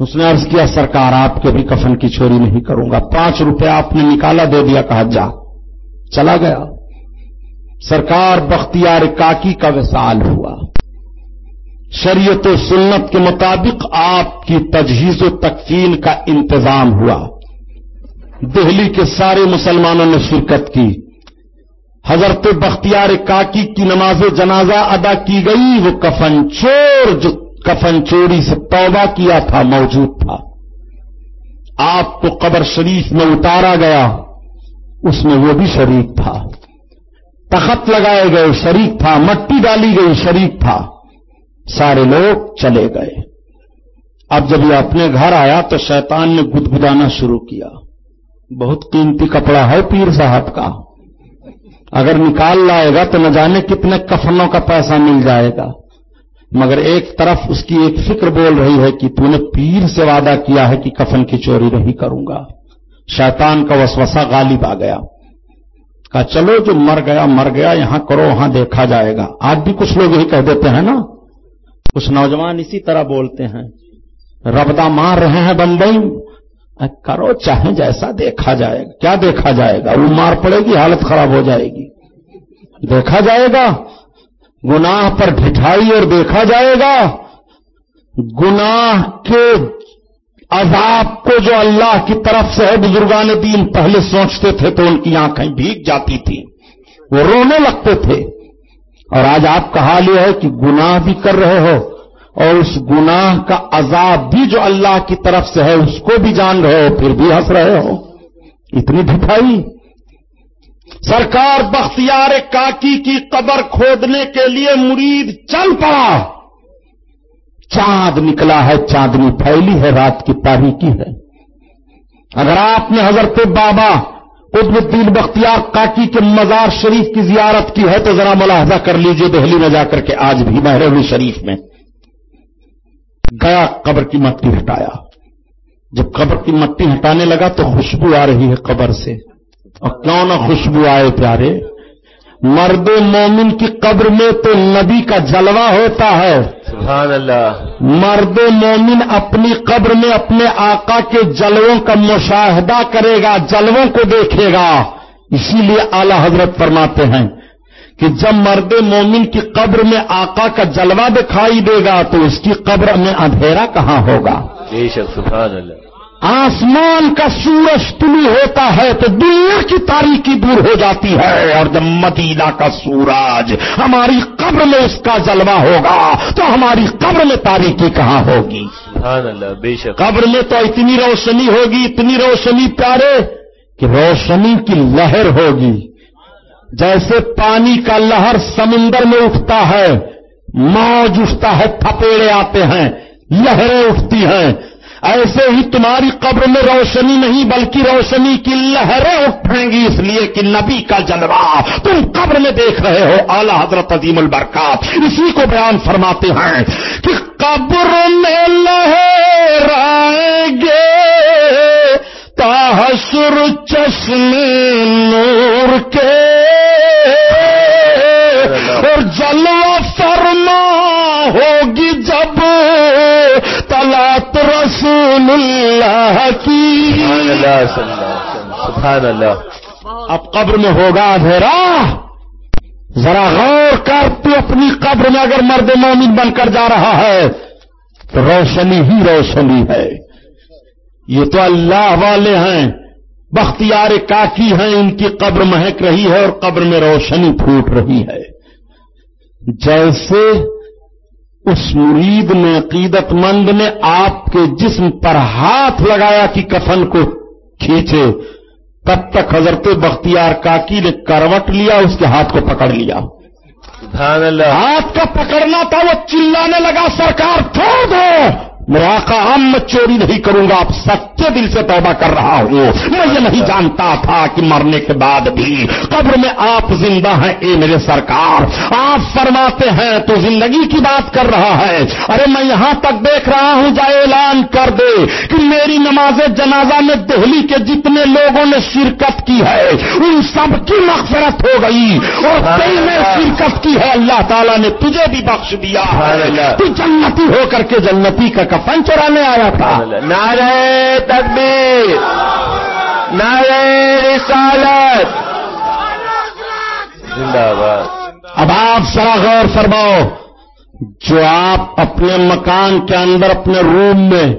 اس نے عرض کیا، سرکار، آپ کے بھی کفن کی چوری نہیں کروں گا. پانچ روپے آپ نے نکالا، دے دیا، کہا، جا. چلا گیا. سرکار بختیار کاکی کا وصال ہوا. شریعت و سنت کے مطابق آپ کی تجہیز و تکفین کا انتظام ہوا. دہلی کے سارے مسلمانوں نے شرکت کی. حضرت بختیار کاکی کی نماز جنازہ ادا کی گئی، وہ کفن چور جو کفن چوری سے توبہ کیا تھا، موجود تھا۔ آپ کو قبر شریف میں اتارا گیا، اس میں وہ بھی شریک تھا۔ تخت لگائے گئے، شریک تھا۔ مٹی ڈالی گئی، شریک تھا۔ سارے لوگ چلے گئے۔ اب جب یہ اپنے گھر آیا تو شیطان نے گدگدانا شروع کیا۔ بہت قیمتی کپڑا ہے پیر صاحب کا۔ اگر نکال لائے گا تو نہ جانے کتنے کفنوں کا پیسہ مل جائے گا۔ مگر ایک طرف اس کی ایک فکر بول رہی ہے کہ تو نے پیر سے وعدہ کیا ہے کہ کفن کی چوری نہیں کروں گا۔ شیطان کا وسوسہ غالب آ گیا۔ کہا، چلو جو مر گیا مر گیا، یہاں کرو، وہاں دیکھا جائے گا۔ آج بھی کچھ لوگ یہی کہہ دیتے ہیں نا۔ کچھ نوجوان اسی طرح بولتے ہیں۔ ربدہ مار رہے ہیں بندئی کرو چاہے جیسا دیکھا جائے گا۔ کیا دیکھا جائے گا؟ وہ مار پڑے گی، حالت خراب ہو جائے گی۔ دیکھا جائے گا۔ گناہ پر ڈھٹائی اور دیکھا جائے گا۔ گناہ کے عذاب کو جو اللہ کی طرف سے ہے بزرگان دین پہلے سوچتے تھے تو ان کی آنکھیں بھیگ جاتی تھی وہ رونے لگتے تھے۔ اور آج آپ کا حال یہ ہے کہ گناہ بھی کر رہے ہو اور اس گناہ کا عذاب بھی جو اللہ کی طرف سے ہے، اس کو بھی جان رہے ہو، پھر بھی ہنس رہے ہو۔ اتنی ڈھٹائی سرکار بختیار کاکی کی قبر کھودنے کے لیے مرید چل پڑا۔ چاند نکلا ہے، چاندنی پھیلی ہے، رات کی تاریخی ہے۔ اگر آپ نے حضرت بابا قطب الدین بختیار کاکی کے مزار شریف کی زیارت کی ہے تو ذرا ملاحظہ کر لیجیے دہلی میں جا کر کے آج بھی محروی شریف میں۔ گیا قبر کی مٹی ہٹایا۔ جب قبر کی مٹی ہٹانے لگا تو خوشبو آ رہی ہے قبر سے۔ اور کیوں نہ خوشبو آئے پیارے؟ مرد مومن کی قبر میں تو نبی کا جلوہ ہوتا ہے۔ سبحان اللہ مرد مومن اپنی قبر میں اپنے آقا کے جلووں کا مشاہدہ کرے گا جلووں کو دیکھے گا۔ اسی لیے اعلی حضرت فرماتے ہیں کہ جب مرد مومن کی قبر میں آقا کا جلوہ دکھائی دے گا تو اس کی قبر میں اندھیرا کہاں ہوگا؟ سبحان اللہ آسمان کا سورج طلوع ہوتا ہے تو دنیا کی تاریخی دور ہو جاتی ہے اور جب مدینہ کا سورج ہماری قبر میں اس کا جلوہ ہوگا تو ہماری قبر میں تاریخی کہاں ہوگی؟ سبحان اللہ بے شک۔ قبر میں تو اتنی روشنی ہوگی اتنی روشنی پیارے کہ روشنی کی لہر ہوگی۔ جیسے پانی کا لہر سمندر میں اٹھتا ہے موج اٹھتا ہے تھپیڑے آتے ہیں لہریں اٹھتی ہیں۔ ایسے ہی تمہاری قبر میں روشنی نہیں، بلکہ روشنی کی لہریں اٹھیں گی، اس لیے کہ نبی کا جلوہ تم قبر میں دیکھ رہے ہو، اعلی حضرت عظیم البرکات۔ اسی کو بیان فرماتے ہیں کہ قبر میں لہرائیں گے تاحسر چشم نور کے۔ اور جلوہ فرما ہوگی طلعت رسول اللہ کی۔ اللہ سبحان اللہ۔ اب قبر میں ہوگا اندھیرا۔ ذرا غور کر تو اپنی قبر میں اگر مرد مومن بن کر جا رہا ہے تو روشنی ہی روشنی ہے۔ یہ تو اللہ والے ہیں بختیار کاکی ہیں ان کی قبر مہک رہی ہے اور قبر میں روشنی پھوٹ رہی ہے۔ جیسے اس مرید نے عقیدت مند نے آپ کے جسم پر ہاتھ لگایا کہ کفن کو کھینچے۔ تب تک حضرت بختیار کاکی نے کروٹ لیا اس کے ہاتھ کو پکڑ لیا۔ سبحان اللہ۔ ہاتھ کا پکڑنا تھا وہ چلانے لگا سرکار چھوڑ دو۔ میرا آقا ہم میں چوری نہیں کروں گا آپ سچے دل سے توبہ کر رہا ہوں۔ میں یہ نہیں جانتا تھا کہ مرنے کے بعد بھی قبر میں آپ زندہ ہیں اے میرے سرکار۔ آپ فرماتے ہیں تو زندگی کی بات کر رہا ہے۔ ارے میں یہاں تک دیکھ رہا ہوں جائے اعلان کر دے کہ میری نماز جنازہ میں دہلی کے جتنے لوگوں نے شرکت کی ہے ان سب کی مغفرت ہو گئی۔ اور کئی نے شرکت کی ہے اللہ تعالیٰ نے تجھے بھی بخش دیا ہے۔ تو جنتی ہو کر کے جنتی کا کفن چرانے آیا تھا۔ نعرہ تکبیر نعرہ رسالت۔ زندہ باد اب آپ سرا غور فرماؤ جو آپ اپنے مکان کے اندر اپنے روم میں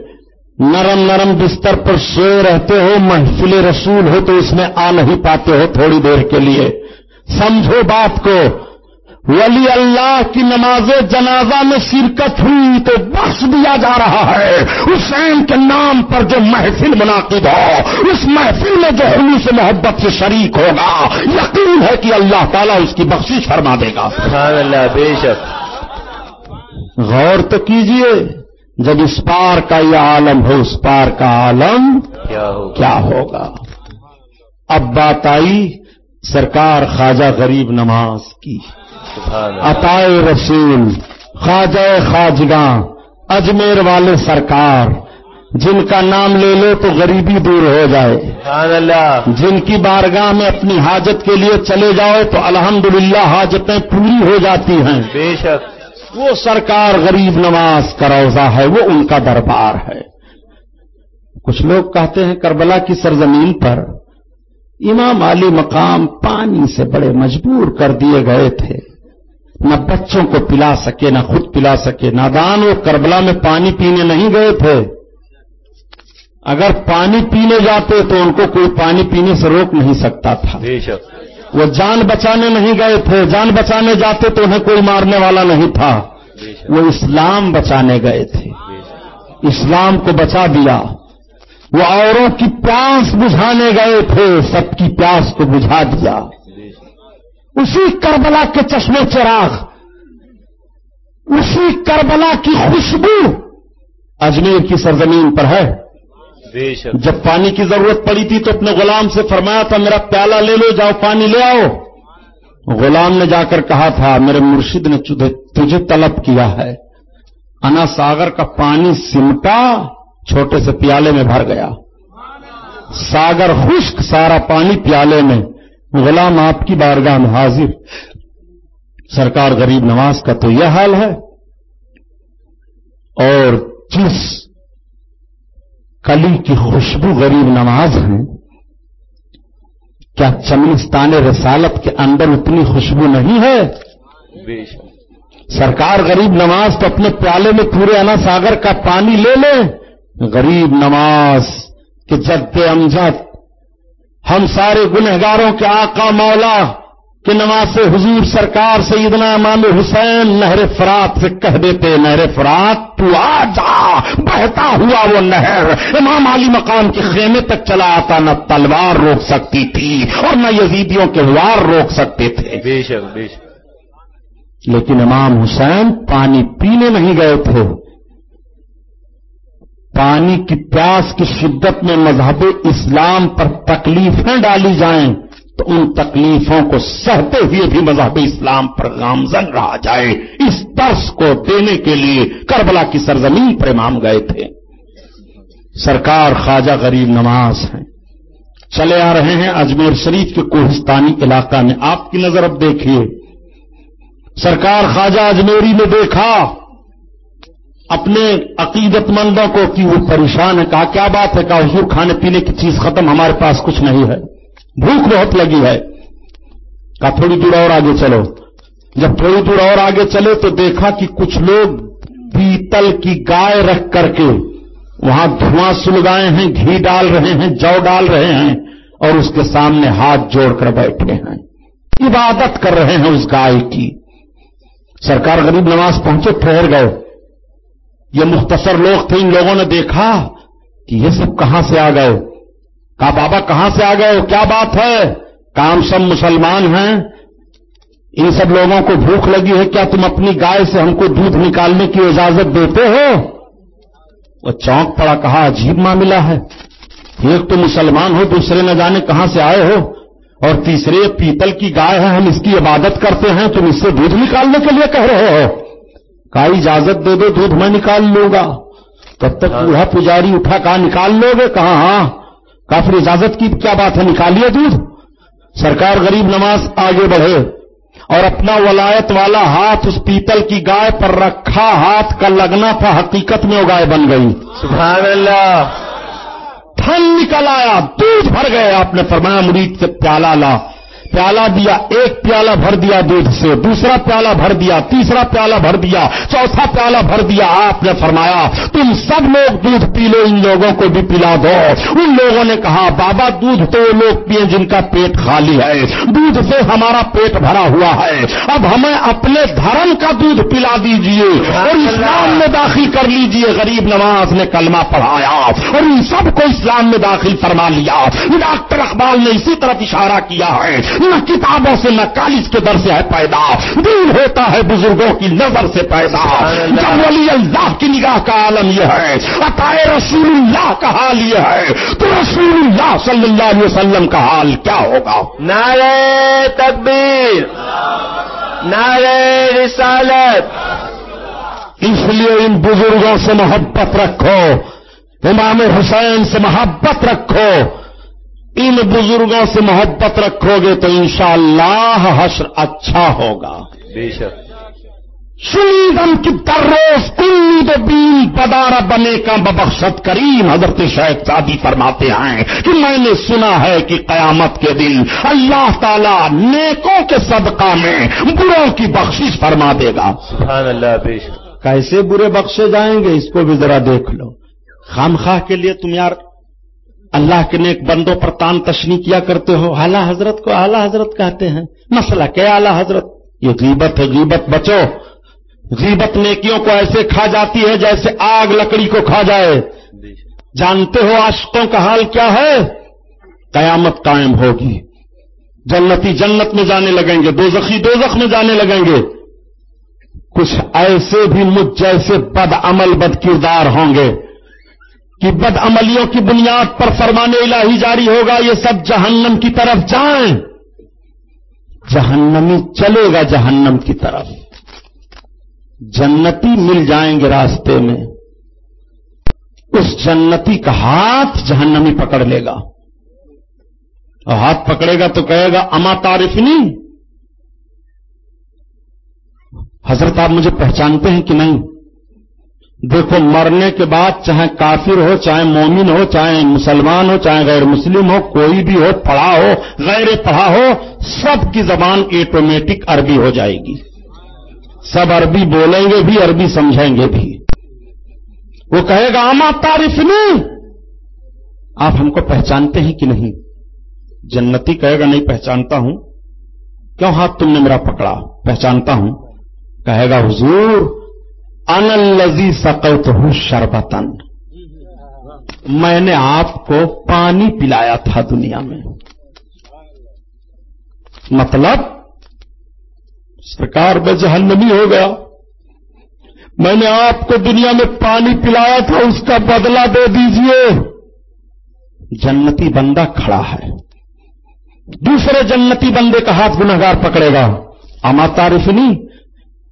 نرم نرم بستر پر سوئے رہتے ہو محفل رسول ہو تو اس میں آ نہیں پاتے ہو تھوڑی دیر کے لیے۔ سمجھو بات کو۔ ولی اللہ کی نماز جنازہ میں شرکت ہوئی تو بخش دیا جا رہا ہے۔ حسین کے نام پر جو محفل منعقد ہو اس محفل میں جو حلو سے محبت سے شریک ہوگا یقین ہے کہ اللہ تعالیٰ اس کی بخشش فرما دے گا۔ اللہ بے شک۔ غور تو کیجیے جب اس پار کا یہ عالم ہو اس پار کا عالم کیا ہوگا؟ اب بات آئی سرکار خواجہ غریب نماز کی۔ عطائے رسول خواجہ خواجگاں اجمیر والے سرکار جن کا نام لے لو تو غریبی دور ہو جائے۔ اللہ جن کی بارگاہ میں اپنی حاجت کے لیے چلے جاؤ تو الحمدللہ حاجتیں پوری ہو جاتی ہیں۔ بے شک۔ وہ سرکار غریب نواز کا روزہ ہے وہ ان کا دربار ہے۔ کچھ لوگ کہتے ہیں کربلا کی سرزمین پر امام علی مقام پانی سے بڑے مجبور کر دیے گئے تھے۔ نہ بچوں کو پلا سکے نہ خود پلا سکے نادان وہ کربلا میں پانی پینے نہیں گئے تھے۔ اگر پانی پینے جاتے تو ان کو کوئی پانی پینے سے روک نہیں سکتا تھا۔ وہ جان بچانے نہیں گئے تھے جان بچانے جاتے تو انہیں کوئی مارنے والا نہیں تھا۔ وہ اسلام بچانے گئے تھے۔ اسلام کو بچا دیا۔ وہ اوروں کی پیاس بجھانے گئے تھے سب کی پیاس کو بجھا دیا۔ اسی کربلا کے چشمے چراغ اسی کربلا کی خوشبو اجمیر کی سرزمین پر ہے۔ جب پانی کی ضرورت پڑی تھی تو اپنے غلام سے فرمایا تھا میرا پیالہ لے لو جاؤ پانی لے آؤ۔ غلام نے جا کر کہا تھا میرے مرشد نے تجھے طلب کیا ہے۔ انا ساگر کا پانی سمٹا چھوٹے سے پیالے میں بھر گیا۔ ساگر خشک سارا پانی پیالے میں۔ غلام آپ کی بارگاہ میں حاضر۔ سرکار غریب نواز کا تو یہ حال ہے۔ اور جس کلی کی خوشبو غریب نواز ہیں، کیا چمنستان رسالت کے اندر اتنی خوشبو نہیں ہے؟ سرکار غریب نواز تو اپنے پیالے میں پورے انا ساگر کا پانی لے لے۔ غریب نواز کے جد امجد۔ ہم سارے گنہگاروں کے آقا مولا کہ نواز حضور سرکار سیدنا امام حسین نہر فرات سے کہہ دیتے نہر فرات تو آ جا بہتا ہوا وہ نہر۔ امام علی مقام کے خیمے تک چلا آتا نہ تلوار روک سکتی تھی اور نہ یزیدیوں کے وار روک سکتے تھے۔ بے شک بے شک۔ لیکن امام حسین پانی پینے نہیں گئے تھے۔ پانی کی پیاس کی شدت میں مذہب اسلام پر تکلیفیں ڈالی جائیں تو ان تکلیفوں کو سہتے ہوئے بھی مذہب اسلام پر گامزن رہا جائے۔ اس درس کو دینے کے لیے کربلا کی سرزمین پر امام گئے تھے۔ سرکار خواجہ غریب نواز ہیں۔ چلے آ رہے ہیں اجمیر شریف کے کوہستانی علاقہ میں۔ آپ کی نظر اب دیکھیے۔ سرکار خواجہ اجمیری نے دیکھا۔ اپنے عقیدت مندوں کو کہ وہ پریشان ہے کہا، کیا بات ہے؟ کہا، حضور، کھانے پینے کی چیز ختم، ہمارے پاس کچھ نہیں ہے۔ بھوک بہت لگی ہے۔ کہا، تھوڑی دور اور آگے چلو۔ جب تھوڑی دور اور آگے چلے تو دیکھا کہ کچھ لوگ پیتل کی گائے رکھ کر کے وہاں دھواں سلگائے ہیں، گھی ڈال رہے ہیں، جو ڈال رہے ہیں اور اس کے سامنے ہاتھ جوڑ کر بیٹھے ہیں۔ عبادت کر رہے ہیں اس گائے کی۔ سرکار غریب نواز پہنچے، ٹھہر گئے۔ یہ مختصر لوگ تھے ان لوگوں نے دیکھا کہ یہ سب کہاں سے آ گئے؟ کہا، بابا کہاں سے آ گئے؟ کیا بات ہے؟ کام سب مسلمان ہیں۔ ان سب لوگوں کو بھوک لگی ہے، کیا تم اپنی گائے سے ہم کو دودھ نکالنے کی اجازت دیتے ہو؟ وہ چونک پڑا، کہا، عجیب معاملہ ہے۔ ایک تو مسلمان ہو، دوسرے نہ جانے کہاں سے آئے ہو۔ اور تیسرے، پیتل کی گائے ہے، ہم اس کی عبادت کرتے ہیں، تم اس سے دودھ نکالنے کے لیے کہہ رہے ہو۔ کہا اجازت دے دو دودھ میں نکال لوں گا۔ تب تک بوڑھا پجاری اٹھا کہا نکال لو گے؟ کہا ہاں۔ کافر اجازت کی کیا بات ہے؟ نکالیے دودھ؟ سرکار غریب نماز آگے بڑھے اور اپنا ولایت والا ہاتھ اس پیتل کی گائے پر رکھا ہاتھ کا لگنا تھا حقیقت میں وہ گائے بن گئی۔ سبحان اللہ۔ تھن نکل آیا دودھ بھر گئے آپ نے فرمایا مرید سے پیالہ لا۔ پیالہ دیا ایک پیالہ بھر دیا دودھ سے دوسرا پیالہ بھر دیا تیسرا پیالہ بھر دیا چوتھا پیالہ بھر دیا آپ نے فرمایا تم سب لوگ دودھ پی لو ان لوگوں کو بھی پلا دو۔ ان لوگوں نے کہا بابا دودھ تو وہ لوگ پیے جن کا پیٹ خالی ہے۔ دودھ سے ہمارا پیٹ بھرا ہوا ہے۔ اب ہمیں اپنے دھرم کا دودھ پلا دیجیے اور اسلام میں داخل کر لیجیے غریب نواز نے کلمہ پڑھایا اور ان سب کو اسلام میں داخل فرما لیا۔ ڈاکٹر اقبال نے اسی طرف اشارہ کیا ہے۔ نہ کتابوں سے نہ کالج کے در سے ہے پیدا۔ دین ہوتا ہے بزرگوں کی نظر سے پیدا۔ جب ولی اللہ کی نگاہ کا عالم یہ ہے عطائے رسول اللہ کا حال یہ ہے تو رسول اللہ صلی اللہ علیہ وسلم کا حال کیا ہوگا؟ نعرہ تکبیر۔ نعرہ رسالت۔ اس لیے ان بزرگوں سے محبت رکھو امام حسین سے محبت رکھو۔ ان بزرگوں سے محبت رکھو گے تو انشاءاللہ حشر اچھا ہوگا۔ بے شک۔ کی تروس امید بین بدارہ بنے کا ببخشت کریم حضرت شیخ شادی فرماتے ہیں کہ میں نے سنا ہے کہ قیامت کے دن اللہ تعالیٰ نیکوں کے صدقہ میں بروں کی بخشش فرما دے گا۔ سبحان اللہ بے شک۔ کیسے برے بخشے جائیں گے؟ اس کو بھی ذرا دیکھ لو۔ خام خواہ کے لیے تم یار اللہ کے نیک بندوں پر تان تشنی کیا کرتے ہو؟ اعلیٰ حضرت کو اعلیٰ حضرت کہتے ہیں۔ مسئلہ کیا اعلیٰ حضرت؟ یہ غیبت ہے، غیبت بچو۔ غیبت نیکیوں کو ایسے کھا جاتی ہے جیسے آگ لکڑی کو کھا جائے۔ جانتے ہو عاشقوں کا حال کیا ہے؟ قیامت قائم ہوگی۔ جنتی جنت میں جانے لگیں گے، دوزخی دوزخ میں جانے لگیں گے۔ کچھ ایسے بھی مجھ جیسے بد عمل بد کردار ہوں گے۔ کہ بد عملیوں کی بنیاد پر فرمان الہی جاری ہوگا، یہ سب جہنم کی طرف جائیں۔ جہنمی چلے گا جہنم کی طرف۔ جنتی مل جائیں گے راستے میں۔ اس جنتی کا ہاتھ جہنمی پکڑ لے گا۔ اور ہاتھ پکڑے گا تو کہے گا، اما تعریف نہیں حضرت آپ مجھے پہچانتے ہیں کہ نہیں؟ دیکھو، مرنے کے بعد چاہے کافر ہو، چاہے مومن ہو، چاہے مسلمان ہو، چاہے غیر مسلم ہو، کوئی بھی ہو، پڑھا ہو، غیر پڑھا ہو، سب کی زبان ایٹومیٹک عربی ہو جائے گی۔ سب عربی بولیں گے بھی، عربی سمجھیں گے بھی۔ وہ کہے گا، آما تعریف نہیں آپ ہم کو پہچانتے ہیں کہ نہیں؟ جنتی کہے گا، نہیں پہچانتا ہوں۔ کیوں ہاتھ تم نے میرا پکڑا؟ پہچانتا ہوں۔ کہے گا، حضور ان الزی سقت ہوں شربتن میں نے آپ کو پانی پلایا تھا دنیا میں۔ مطلب سرکار بے جہنمی ہو گیا۔ میں نے آپ کو دنیا میں پانی پلایا تھا، اس کا بدلہ دے دیجیے۔ جنتی بندہ کھڑا ہے۔ دوسرے جنتی بندے کا ہاتھ گناگار پکڑے گا۔ اما تعریف نہیں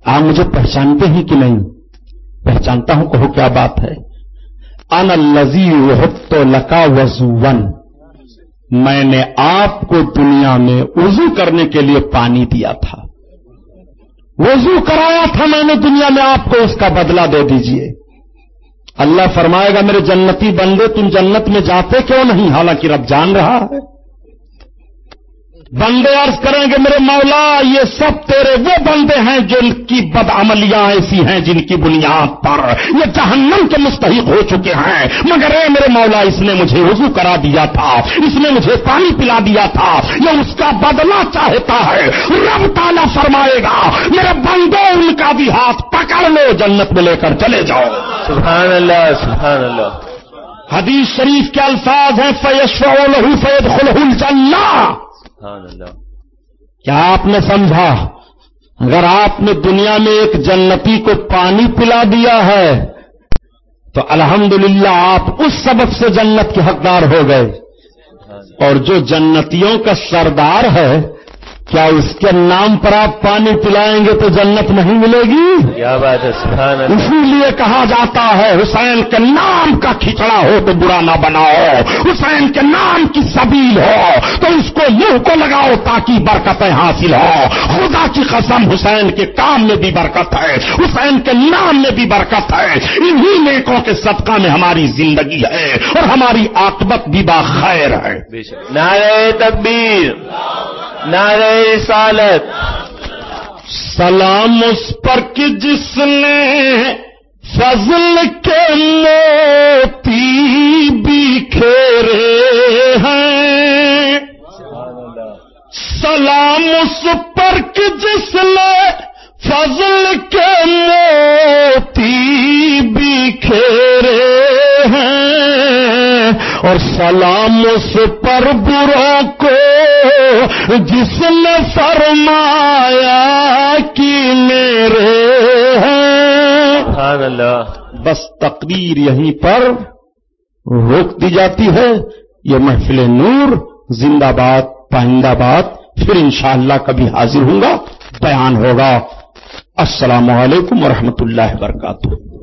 آپ مجھے پہچانتے ہیں کہ نہیں؟ پہچانتا ہوں کہو کیا بات ہے؟ ان الزی تو لکا وزو میں نے آپ کو دنیا میں وضو کرنے کے لیے پانی دیا تھا۔ وضو کرایا تھا میں نے دنیا میں آپ کو، اس کا بدلہ دے دیجیے۔ اللہ فرمائے گا، میرے جنتی بندے، تم جنت میں جاتے کیوں نہیں؟ حالانکہ رب جان رہا ہے۔ بندے عرض کریں گے میرے مولا یہ سب تیرے وہ بندے ہیں جن کی بد عملیاں ایسی ہیں جن کی بنیاد پر یہ جہنم کے مستحق ہو چکے ہیں۔ مگر اے میرے مولا اس نے مجھے وضو کرا دیا تھا اس نے مجھے پانی پلا دیا تھا یہ اس کا بدلہ چاہتا ہے۔ رب تالا فرمائے گا میرے بندے ان کا بھی ہاتھ پکڑ لو جنت میں لے کر چلے جاؤ۔ سبحان اللہ سبحان اللہ حدیث شریف کے الفاظ ہیں فیش فید خلح سبحان اللہ۔ کیا آپ نے سمجھا؟ اگر آپ نے دنیا میں ایک جنتی کو پانی پلا دیا ہے تو الحمدللہ آپ اس سبب سے جنت کے حقدار ہو گئے۔ اور جو جنتیوں کا سردار ہے کیا اس کے نام پر آپ پانی پلائیں گے تو جنت نہیں ملے گی؟ کیا بات ہے سبحان اللہ۔ اسی لیے کہا جاتا ہے حسین کے نام کا کھچڑا ہو تو برا نہ بناؤ۔ حسین کے نام کی سبیل ہو تو اس کو منہ کو لگاؤ تاکہ برکتیں حاصل ہو۔ خدا کی قسم حسین کے کام میں بھی برکت ہے۔ حسین کے نام میں بھی برکت ہے۔ انہی نیکوں کے صدقہ میں ہماری زندگی ہے اور ہماری آکبت بھی باخیر ہے۔ نعرہ تکبیر۔ نعرہ رسالت۔ سلام اس پر کہ جس نے فضل کے موتی بھی کھیرے ہیں۔ سلام اس پر کہ جس نے فضل کے موتی بھی کھیرے ہیں۔ اور سلام اس پر بروں کو جس نے فرمایا کہ میرے ہیں سبحان اللہ۔ بس تقریر یہیں پر روک دی جاتی ہے۔ یہ محفل نور زندہ باد پائندہ باد پھر انشاءاللہ کبھی حاضر ہوں گا بیان ہوگا۔ السلام علیکم ورحمۃ اللہ وبرکاتہ۔